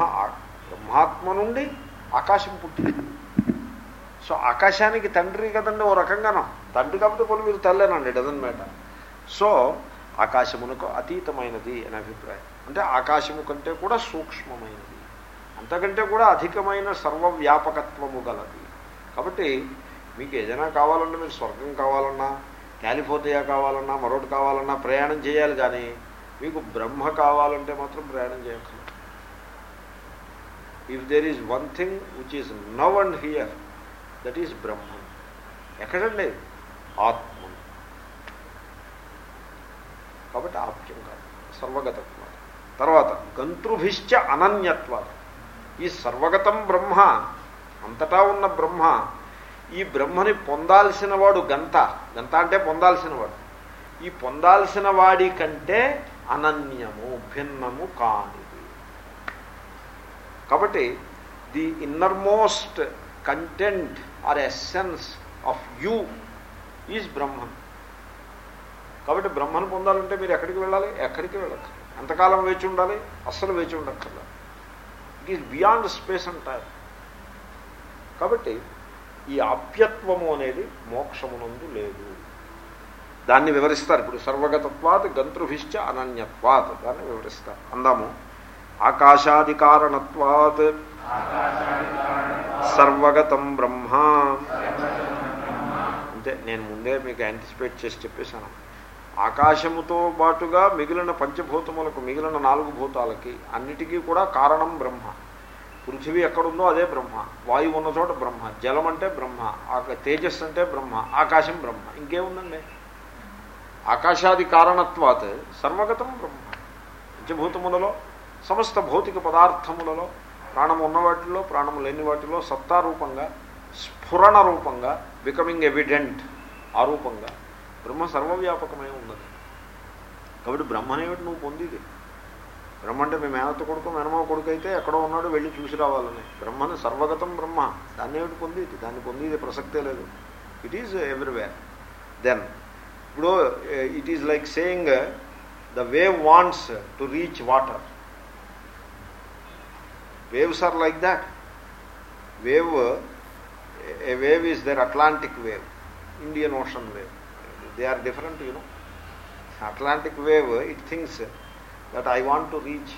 బ్రహ్మాత్మ నుండి ఆకాశం పుట్టింది సో ఆకాశానికి తండ్రి కదండి ఓ రకంగానో తండ్రి కాకపోతే కొన్ని మీరు తల్లేనండి డజన్ మ్యాటర్ సో ఆకాశమునకు అతీతమైనది అనే అభిప్రాయం అంటే ఆకాశము కంటే కూడా సూక్ష్మమైనది అంతకంటే కూడా అధికమైన సర్వవ్యాపకత్వము గలది. కాబట్టి మీకు ఏదైనా కావాలన్నా మీరు స్వర్గం కావాలన్నా కాలిఫోర్నియా కావాలన్నా మరొకటి కావాలన్నా ప్రయాణం చేయాలి కానీ మీకు బ్రహ్మ కావాలంటే మాత్రం ప్రయాణం చేయక్కర్లేదు. If there is one thing which is now and here that is బ్రహ్మం ఎక్కడండి ఆత్మ. కాబట్టి ఆప్యం కాదు. సర్వగతత్వం. తర్వాత గంతృభిశ్చ అనన్యత్వాలు ఈ సర్వగతం బ్రహ్మ అంతటా ఉన్న బ్రహ్మ ఈ బ్రహ్మని పొందాల్సిన వాడు గంత. గంత అంటే పొందాల్సిన వాడు. ఈ పొందాల్సిన వాడి కంటే అనన్యము భిన్నము కానిది. కాబట్టి the innermost content or essence of you is Brahman కాబట్టి బ్రహ్మను పొందాలంటే మీరు ఎక్కడికి వెళ్ళాలి? ఎక్కడికి వెళ్ళచ్చు? ఎంతకాలం వేచి ఉండాలి? అస్సలు వేచి ఉండక్కర్లేదు. Is beyond space and time. కాబట్టి ఈ అప్యత్వము అనేది మోక్షమునందు లేదు. దాన్ని వివరిస్తారు. ఇప్పుడు సర్వగతత్వాత్ గంతృభిశ్చ అనన్యత్వాత్. దాన్ని వివరిస్తారు. అందాము. ఆకాశాది కారణత్వాత్. సర్వగతం బ్రహ్మ. అంటే నేను ముందే మీకు యాంటిసిపేట్ చేసి చెప్పేశాను. ఆకాశముతో పాటుగా మిగిలిన పంచభూతములకు మిగిలిన నాలుగు భూతాలకి అన్నిటికీ కూడా కారణం బ్రహ్మ. పృథివీ ఎక్కడుందో అదే బ్రహ్మ. వాయువు ఉన్న చోట బ్రహ్మ. జలం అంటే బ్రహ్మ తేజస్సు అంటే బ్రహ్మ. ఆకాశం బ్రహ్మ. ఇంకేముందండి? ఆకాశాది కారణత్వాత్ సర్వగతం బ్రహ్మ. పంచభూతములలో సమస్త భౌతిక పదార్థములలో ప్రాణము ఉన్న వాటిలో ప్రాణము లేని వాటిలో సత్తారూపంగా స్ఫురణ రూపంగా బికమింగ్ ఎవిడెంట్ ఆ రూపంగా బ్రహ్మ సర్వవ్యాపకమై ఉన్నది. కాబట్టి బ్రహ్మనేమిటి నువ్వు పొందిది. బ్రహ్మ అంటే మీ మేనత్త కొడుకు మేనమావ కొడుకు అయితే ఎక్కడో ఉన్నాడు వెళ్ళి చూసి రావాలని. బ్రహ్మని సర్వగతం బ్రహ్మ. దాన్ని ఏమిటి పొందిది? దాన్ని పొందిది ప్రసక్తే లేదు. ఇట్ ఈజ్ ఎవ్రీవేర్ దెన్ ఇప్పుడు it is like saying the wave wants to reach water waves are like that wave a wave is there Atlantic wave Indian ocean wave they are different you know Atlantic wave it thinks that I want to reach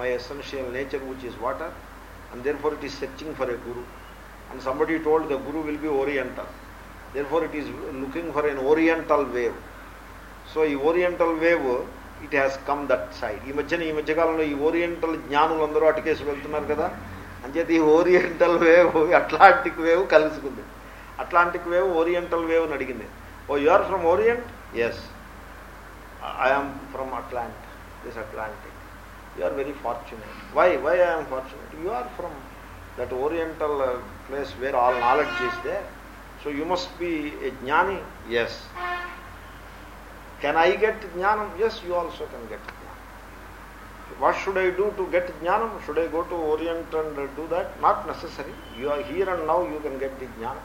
my essential nature which is water and therefore it is searching for a guru and somebody told the guru will be oriental there for it is looking for an oriental wave so ఈ oriental wave it has come that side ఈ మధ్యన ఈ మధ్యకాలంలో ఈ oriental జ్ఞానులు అందరూ అటుకేసి వెళ్తున్నారు కదా. అంచేత ఈ ఓరియంటల్ వేవ్ అట్లాంటిక్ వేవ్ కలుసుకుంది అట్లాంటిక్ వేవ్ ఓరియంటల్ వేవ్ అని అడిగింది. Oh, you are from Orient? Yes. I am from Atlantic, this Atlantic. You are very fortunate. Why? Why I am fortunate? You are from that oriental uh, place where all knowledge is there. So you must be a jnani? Yes. Can I get jnana? Yes, you also can get jnana. What should I do to get jnana? Should I go to Orient and uh, do that? Not necessary. You are here and now, you can get the jnanam.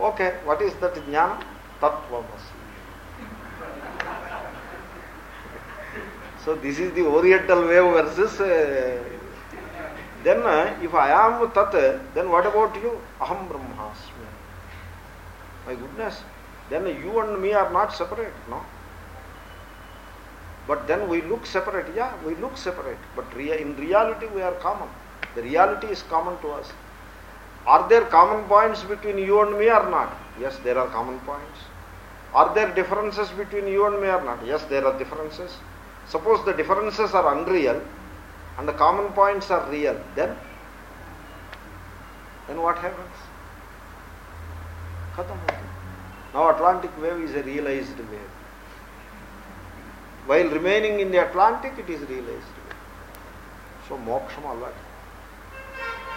Okay, what is that jnana? Tattvamasi. So this is the oriental wave versus uh, then uh, if I am tat, then what about you? Aham Brahmasmi. My goodness. Then you and me are not separate, no? But then we look separate. Yeah, we look separate. But rea- in reality we are common. The reality is common to us. Are there common points between you and me or not? Yes, there are common points. Are there differences between you and me or not? Yes, there are differences. Suppose the differences are unreal and the common points are real, then then what happens? Khatam. Now Atlantic wave is a realized wave. While remaining in the Atlantic, it is realized wave. So మోక్షం అలాంటి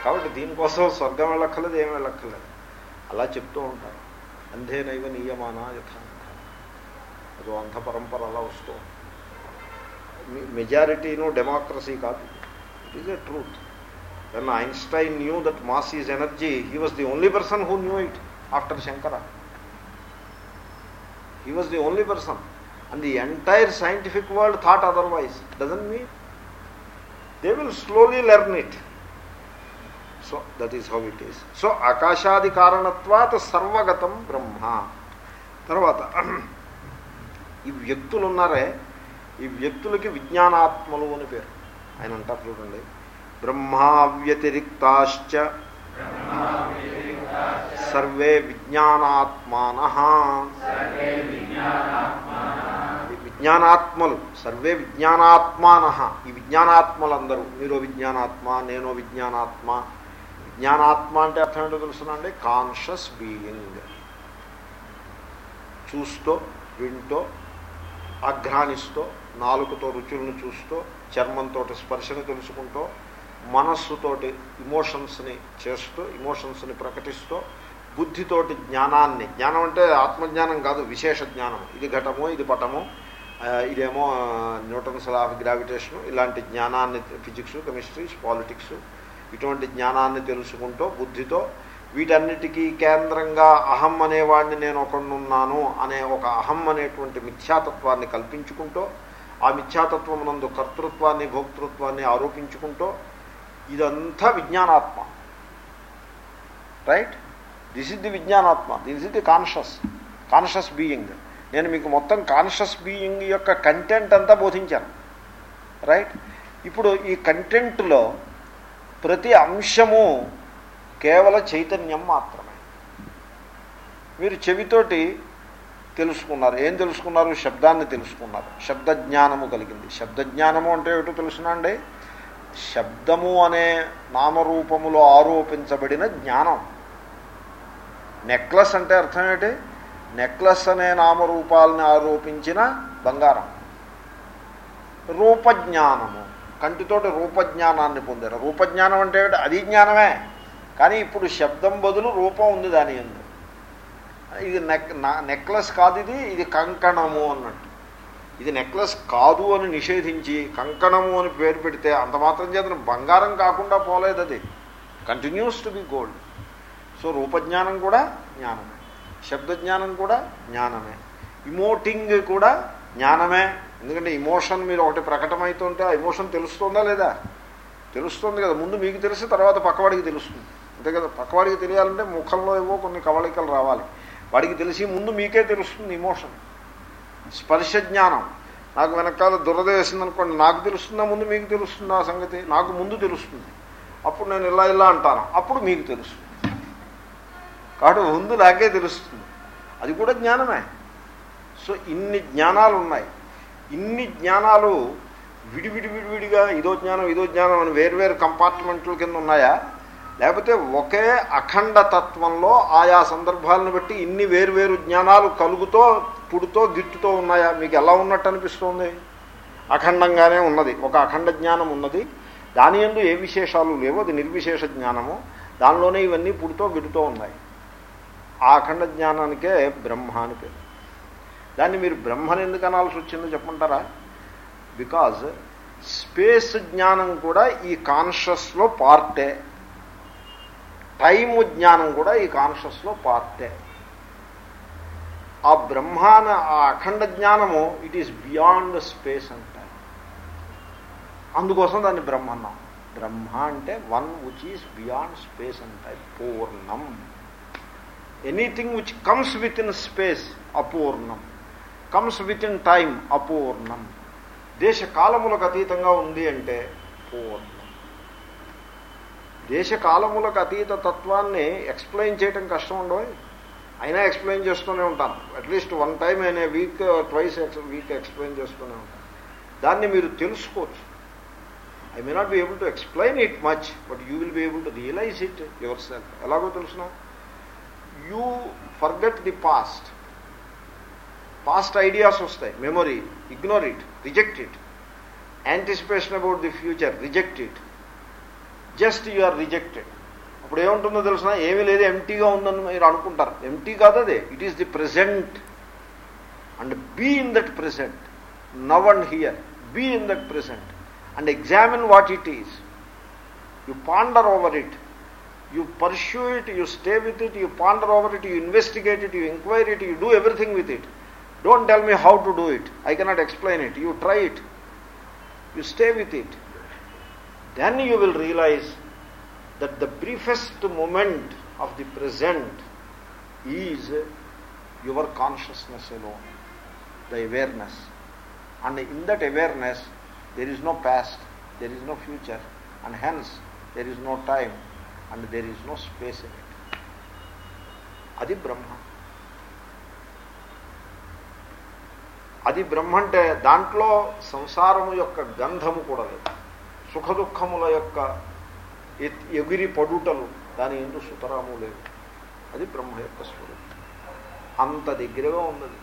కాబట్టి దీనికోసం స్వర్గం వెళ్ళక్కర్లేదు ఏమి వెళ్ళక్కర్లేదు అలా చెప్తూ ఉంటారు అంధేనైవ నియమాన యథా? అదో అంధ పరంపర అలా వస్తూ మెజారిటీను డెమోక్రసీ కాదు. It is a truth when Einstein knew that mass is energy he was the only person who knew it after Shankara he was the only person and the entire scientific world thought otherwise doesn't mean they will slowly learn it so that is how it is so ఆకాశాది కారణత్వాత సర్వగతం బ్రహ్మ తర్వాత ఈ వ్యక్తులు ఉన్నారే ఈ వ్యక్తులకి విజ్ఞానాత్మలు అని పేరు. ఆయన అంటారు చూడండి. బ్రహ్మా వ్యతిరిక్తాశ్చ సర్వే విజ్ఞానాత్మాన. విజ్ఞానాత్మలు సర్వే విజ్ఞానాత్మాన. ఈ విజ్ఞానాత్మలందరూ మీరో విజ్ఞానాత్మ నేనో విజ్ఞానాత్మ జ్ఞానాత్మ అంటే అర్థం ఏంటో తెలుసునండి? Conscious being. చూస్తూ వింటూ అఘ్రానిస్తూ నాలుగుతో రుచులను చూస్తూ చర్మంతో స్పర్శను తెలుసుకుంటూ మనస్సుతోటి ఇమోషన్స్ని చేస్తూ ఇమోషన్స్ని ప్రకటిస్తూ బుద్ధితోటి జ్ఞానాన్ని. జ్ఞానం అంటే ఆత్మజ్ఞానం కాదు విశేష జ్ఞానం. ఇది ఘటము ఇది పటము ఇదేమో న్యూటన్స్ లా ఆఫ్ గ్రావిటేషను ఇలాంటి జ్ఞానాన్ని ఫిజిక్స్ కెమిస్ట్రీ పాలిటిక్స్ ఇటువంటి జ్ఞానాన్ని తెలుసుకుంటూ బుద్ధితో వీటన్నిటికీ కేంద్రంగా అహం అనేవాడిని నేను ఒకడున్నాను అనే ఒక అహం అనేటువంటి మిథ్యాతత్వాన్ని కల్పించుకుంటూ ఆ మిథ్యాతత్వం నందు కర్తృత్వాన్ని భోక్తృత్వాన్ని ఆరోపించుకుంటూ ఇదంతా విజ్ఞానాత్మ. Right this is the విజ్ఞానాత్మ. This is the conscious conscious being నేను మీకు మొత్తం కాన్షియస్ బీయింగ్ యొక్క కంటెంట్ అంతా బోధించాను. రైట్ ఇప్పుడు ఈ కంటెంట్లో ప్రతి అంశము కేవల చైతన్యం మాత్రమే. మీరు చెవితోటి తెలుసుకున్నారు. ఏం తెలుసుకున్నారు? శబ్దాన్ని తెలుసుకున్నారు. శబ్దజ్ఞానము కలిగింది. శబ్దజ్ఞానము అంటే ఏమిటో తెలుసునండి శబ్దము అనే నామరూపములో ఆరోపించబడిన జ్ఞానం. నెక్లెస్ అంటే అర్థం ఏంటి? నెక్లెస్ అనే నామరూపాలని ఆరోపించిన బంగారం. రూపజ్ఞానము. కంటితోటి రూపజ్ఞానాన్ని పొందారు. రూపజ్ఞానం అంటే అది జ్ఞానమే. కానీ ఇప్పుడు శబ్దం బదులు రూపం ఉంది దాని ఎందు. ఇది నెక్ నా- నెక్లెస్ కాదు ఇది ఇది కంకణము అన్నట్టు. ఇది నెక్లెస్ కాదు అని నిషేధించి కంకణము అని పేరు పెడితే అంత మాత్రం చేత బంగారం కాకుండా పోలేదు అది. Continues to be gold so రూపజ్ఞానం కూడా జ్ఞానమే. శబ్దజ్ఞానం కూడా జ్ఞానమే. ఇమోటింగ్ కూడా జ్ఞానమే. ఎందుకంటే ఇమోషన్ మీరు ఒకటి ప్రకటమవుతుంటే ఆ ఇమోషన్ తెలుస్తుందా లేదా? తెలుస్తుంది కదా. ముందు మీకు తెలిసి తర్వాత పక్కవాడికి తెలుస్తుంది. అంతే కదా. పక్కవాడికి తెలియాలంటే ముఖంలో ఏవో కొన్ని కవళికలు రావాలి. వాడికి తెలిసి ముందు మీకే తెలుస్తుంది ఇమోషన్. స్పర్శ జ్ఞానం. నాకు వెనకాల దురద వేసిందనుకోండి నాకు తెలుస్తుందా? ముందు మీకు తెలుస్తుందా ఆ సంగతి? నాకు ముందు తెలుస్తుంది. అప్పుడు నేను ఇలా ఇలా అంటాను. అప్పుడు మీకు తెలుస్తుంది. కాబట్టి ముందు నాకే తెలుస్తుంది. అది కూడా జ్ఞానమే. సో ఇన్ని జ్ఞానాలు ఉన్నాయి ఇన్ని జ్ఞానాలు విడివిడి విడివిడిగా ఇదో జ్ఞానం ఇదో జ్ఞానం అని వేర్వేరు కంపార్ట్మెంట్ల కింద ఉన్నాయా? లేకపోతే ఒకే అఖండ తత్వంలో ఆయా సందర్భాలను బట్టి ఇన్ని వేరువేరు జ్ఞానాలు కలుగుతో పుడుతో గిట్టుతో ఉన్నాయా? మీకు ఎలా ఉన్నట్టు అనిపిస్తుంది? అఖండంగానే ఉన్నది. ఒక అఖండ జ్ఞానం ఉన్నది. దాని ఎందు ఏ విశేషాలు లేవు. అది నిర్విశేష జ్ఞానము. దానిలోనే ఇవన్నీ పుడుతో గిట్టుతో ఉన్నాయి. ఆ అఖండ జ్ఞానానికే బ్రహ్మ అని పేరు. దాన్ని మీరు బ్రహ్మని ఎందుకు అనాల్సి వచ్చిందో చెప్పమంటారా? బికాజ్ స్పేస్ జ్ఞానం కూడా ఈ కాన్షియస్లో పార్టే. టైము జ్ఞానం కూడా ఈ కాన్షియస్లో పార్టే. ఆ బ్రహ్మాన ఆ అఖండ జ్ఞానము ఇట్ ఈస్ బియాండ్ స్పేస్ అంటారు అందుకోసం దాన్ని బ్రహ్మ అన్నాం. బ్రహ్మ అంటే one which is beyond space అంటారు పూర్ణం. Anything which comes with in space అపూర్ణం. Comes with in time అపూర్ణం దేశ కాలములకు అతీతంగా ఉంది అంటే పూర్ణం. దేశ కాలములకు అతీత తత్వాన్ని ఎక్స్ప్లెయిన్ చేయటం కష్టం ఉండవు. అయినా ఎక్స్ప్లెయిన్ చేస్తూనే ఉంటాను అట్లీస్ట్ వన్ టైం అయినా వీక్ ట్వైస్ వీక్ ఎక్స్ప్లెయిన్ చేస్తూనే ఉంటాను దాన్ని మీరు తెలుసుకోవచ్చు. I may not be able to explain it much but you will be able to realize it yourself ఎలాగో తెలుసిన? You forget the past past ideas వస్తాయి. Memory ignore it reject it anticipation about the future reject it just you are rejected అప్పుడు ఏముంటుందో తెలిసిన? ఏమీ లేదు ఎంటీగా ఉందని మీరు అనుకుంటారు. ఎంటీ కాదు అదే. It is the present and be in that present now and here be in that present and examine what it is you ponder over it you pursue it you stay with it you ponder over it you investigate it you inquire it you do everything with it Don't tell me how to do it. I cannot explain it. You try it. You stay with it. Then you will realize that the briefest moment of the present is your consciousness alone, the awareness. And in that awareness, there is no past, there is no future, and hence there is no time, and there is no space in it. Adi Brahma. అది బ్రహ్మ అంటే దాంట్లో సంసారము యొక్క గంధము కూడా లేదు. సుఖ దుఃఖముల యొక్క ఎత్- ఎగిరి పడుటలు దాని ఎందు సుతరాము లేదు అది బ్రహ్మ యొక్క స్వరూపం. అంత దగ్గరగా ఉన్నది.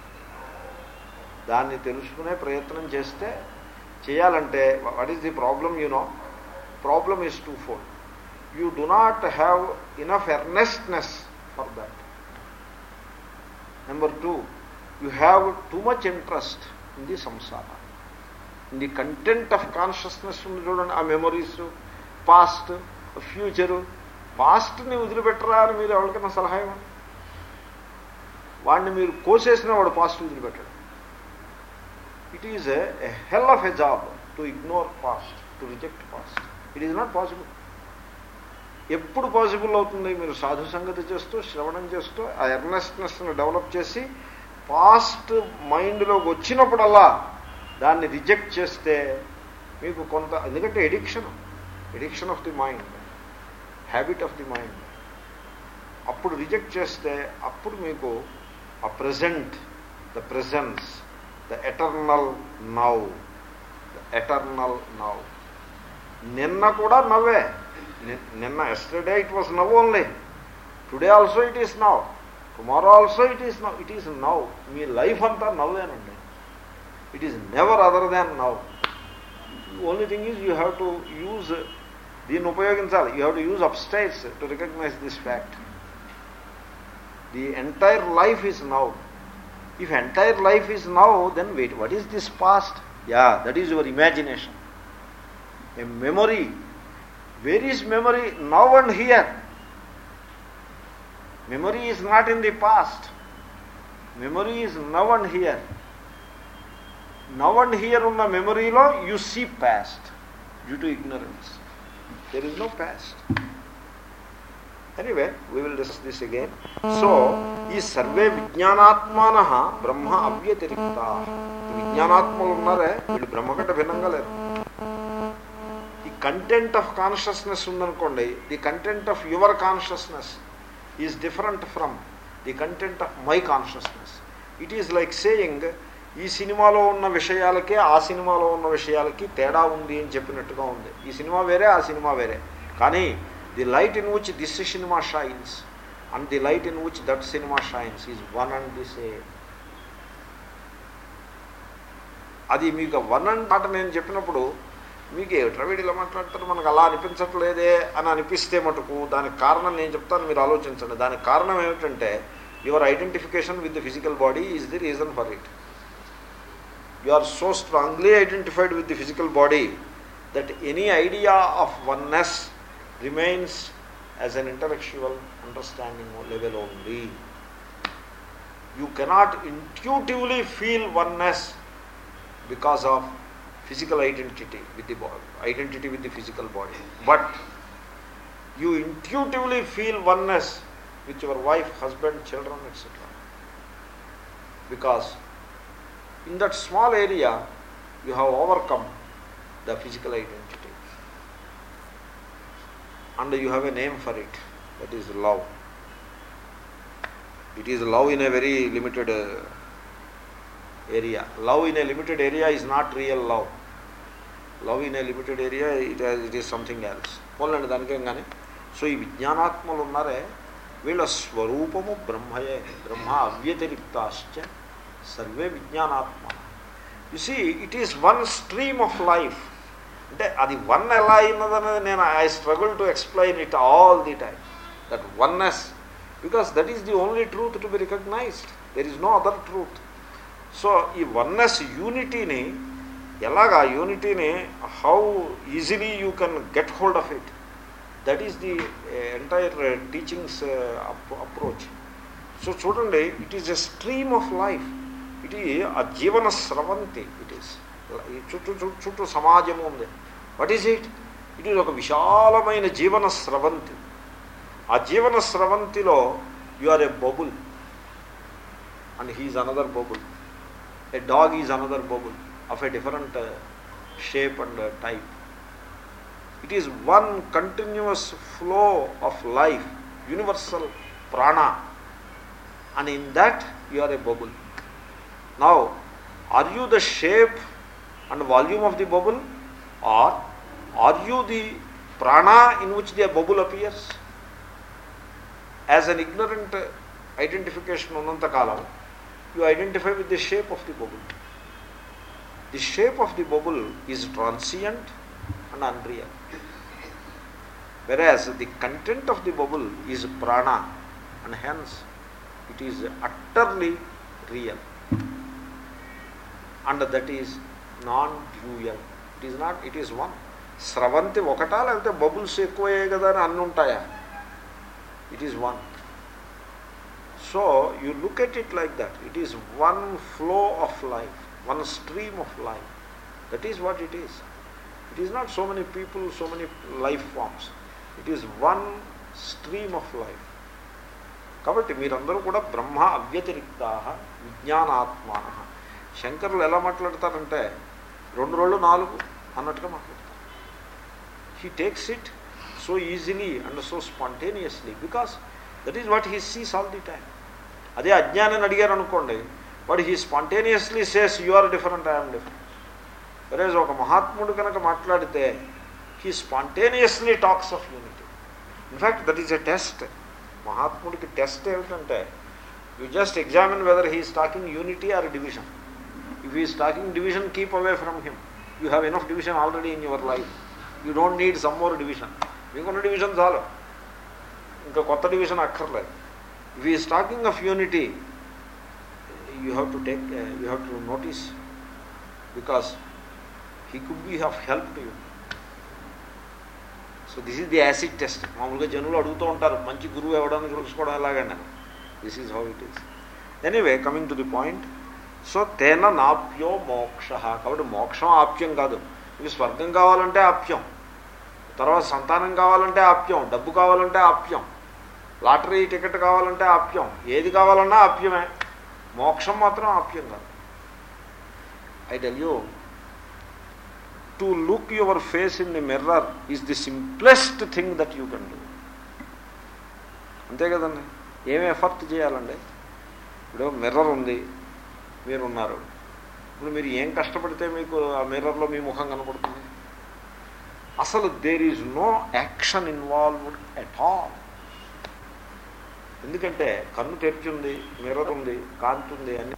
దాన్ని తెలుసుకునే ప్రయత్నం చేస్తే చేయాలంటే what is the problem you know problem is two fold you do not have enough earnestness for that number two you have too much interest in the samsara. In the content of consciousness, ఉంది చూడండి ఆ memories past future పాస్ట్ని వదిలిపెట్టరా అని మీరు ఎవరికైనా సలహా ఇవ్వండి. వాడిని మీరు కోసేసిన వాడు పాస్ట్ వదిలిపెట్టాడు. It is a hell of a job to ignore past to reject past it is not possible ఎప్పుడు పాసిబుల్ అవుతుంది? మీరు సాధు సంగతి చేస్తూ శ్రవణం చేస్తూ ఆ ఎర్నెస్నెస్ను డెవలప్ చేసి పాస్ట్ మైండ్లోకి వచ్చినప్పుడల్లా దాన్ని రిజెక్ట్ చేస్తే మీకు కొంత ఎందుకంటే addiction addiction of the mind habit of the mind. అప్పుడు రిజెక్ట్ చేస్తే అప్పుడు మీకు ఆ present the presence the eternal now the eternal now నిన్న కూడా నవ్వే. నిన్న yesterday it was now only. Today also it is now tomorrow also it is now it is now మీ లైఫ్ అంతా నవ్వేనండి it is never other than now only thing is you have to use దీన్ని ఉపయోగించాలి you have to use up styles to recognise this fact the entire life is now if entire life is now then wait what is this past yeah that is your imagination a memory. Where is memory? Now and here. Memory is not in the past. Memory is now and here. Now and here ఉన్న మెమరీలో you see past due to ignorance there is no past anyway we will this this again so ఈ సర్వే విజ్ఞానాత్మాన బ్రహ్మ అవ్యతిరిక్త. విజ్ఞానాత్మలు ఉన్నారే వీళ్ళు బ్రహ్మ కంటే భిన్నంగా లేరు. ఈ కంటెంట్ ఆఫ్ కాన్షియస్నెస్ ఉందనుకోండి the content of your consciousness is different from the content of my consciousness it is like saying ఈ సినిమాలో ఉన్న విషయాలకే ఆ సినిమాలో ఉన్న విషయాలకి తేడా ఉంది అని చెప్పినట్టుగా ఉంది. ఈ సినిమా వేరే ఆ సినిమా వేరే. కానీ the light in which this cinema shines and the light in which that cinema shines is one and the same అది మీకు వన్ అండ్ మాట నేను చెప్పినప్పుడు మీకు ఏమిట్రా వీడు ఇలా మాట్లాడతారు? మనకు అలా అనిపించట్లేదే అని అనిపిస్తే మటుకు దానికి కారణం నేను చెప్తాను మీరు ఆలోచించండి. దానికి కారణం ఏమిటంటే your identification with the physical body is the reason for it you are so strongly identified with the physical body that any idea of oneness remains as an intellectual understanding level only you cannot intuitively feel oneness because of physical identity with the body, identity with the physical body. But you intuitively feel oneness with your wife, husband, children, etc. Because in that small area, you have overcome the physical identity. And you have a name for it, that is love. It is love in a very limited uh, area. Love in a limited area is not real love. Love in a limited area it has, it is something పోలండి దానికేం కానీ. So ఈ విజ్ఞానాత్మలు ఉన్నారే వీళ్ళ స్వరూపము బ్రహ్మయే బ్రహ్మ అవ్యతిరిక్తాశ్చ సర్వే విజ్ఞానాత్మ you see it is one stream of life అంటే అది వన్ ఎలా అయినదనేది నేను I struggle to explain it all the time that oneness because that is the only truth to be recognised there is no other truth so ఈ oneness యూనిటీని ఎలాగా యూనిటీని how easily you can get hold of it that is the entire teachings approach so చూడండి it is a stream of life ఇది ఆ జీవన స్రవంతి it is చుట్టూ చుట్టూ చుట్టూ సమాజము ఉంది. What is it it is ఒక విశాలమైన జీవన స్రవంతి. ఆ జీవన స్రవంతిలో you are a bubble and he's another bubble a dog is another bubble. of a different uh, shape and uh, type. It is one continuous flow of life, universal prana. And in that, you are a bubble. Now, are you the shape and volume of the bubble? Or are you the prana in which the bubble appears? As an ignorant uh, identification, Onantakalam, you identify with the shape of the bubble The shape of the bubble is transient and unreal. Whereas the content of the bubble is prana and hence it is utterly real. And that is non-dual. It is not, it is one. స్రవంతి ఒకటా లేకపోతే bubbles ఎక్కువయ్యే కదా అని అన్ని ఉంటాయా it is one so you look at it like that. It is one flow of life, one stream of life. That is what it is. It is not so many people, so many life forms. It is one stream of life కాబట్టి మీరందరూ కూడా బ్రహ్మ అవ్యతిరిక్త విజ్ఞానాత్మాన శంకరులు ఎలా మాట్లాడతారంటే రెండు రోజులు నాలుగు అన్నట్టుగా మాట్లాడతారు he takes it so easily and so spontaneously because that is what he sees all the time అదే అజ్ఞానాన్ని అడిగారు అనుకోండి వాడు he spontaneously says you are different I'm different whereas ఒక మహాత్ముడు కనుక మాట్లాడితే he spontaneously talks of unity in fact that is a test మహాత్ముడికి test ఏమిటంటే you just examine whether he is talking unity or division if is talking division keep away from him you have enough division already in your life you don't need some more division మీకున్న division చాలు. ఇంకా కొత్త division అక్కర్లేదు. If is talking of unity you have to take you have to notice because he could be of help you so this is the acid test మామూలుగా జనులు అడుగుతూ ఉంటారు మంచి గురువు ఎవడానికి తెలుసుకోవడం ఎలాగండి this is how it is anyway coming to the point so తేన నాప్యో మోక్ష. కాబట్టి మోక్షం ఆప్యం కాదు. మీకు స్వర్గం కావాలంటే ఆప్యం. తర్వాత సంతానం కావాలంటే ఆప్యం. డబ్బు కావాలంటే ఆప్యం. లాటరీ టికెట్ కావాలంటే ఆప్యం. ఏది కావాలన్నా ఆప్యమే. మోక్షం మాత్రం ఆప్యం కాదు. I tell you to look your face in the mirror is the simplest thing that you can do అంతే కదండి? ఏం ఎఫర్ట్ చేయాలండి? ఇప్పుడు మిర్రర్ ఉంది మీరున్నారు. ఇప్పుడు మీరు ఏం కష్టపడితే మీకు ఆ మిర్రర్లో మీ ముఖం కనపడుతుంది? అసలు there is no action involved at all ఎందుకంటే కన్ను తెరిచి ఉంది మిర్రర్ ఉంది కాంతి ఉంది అన్ని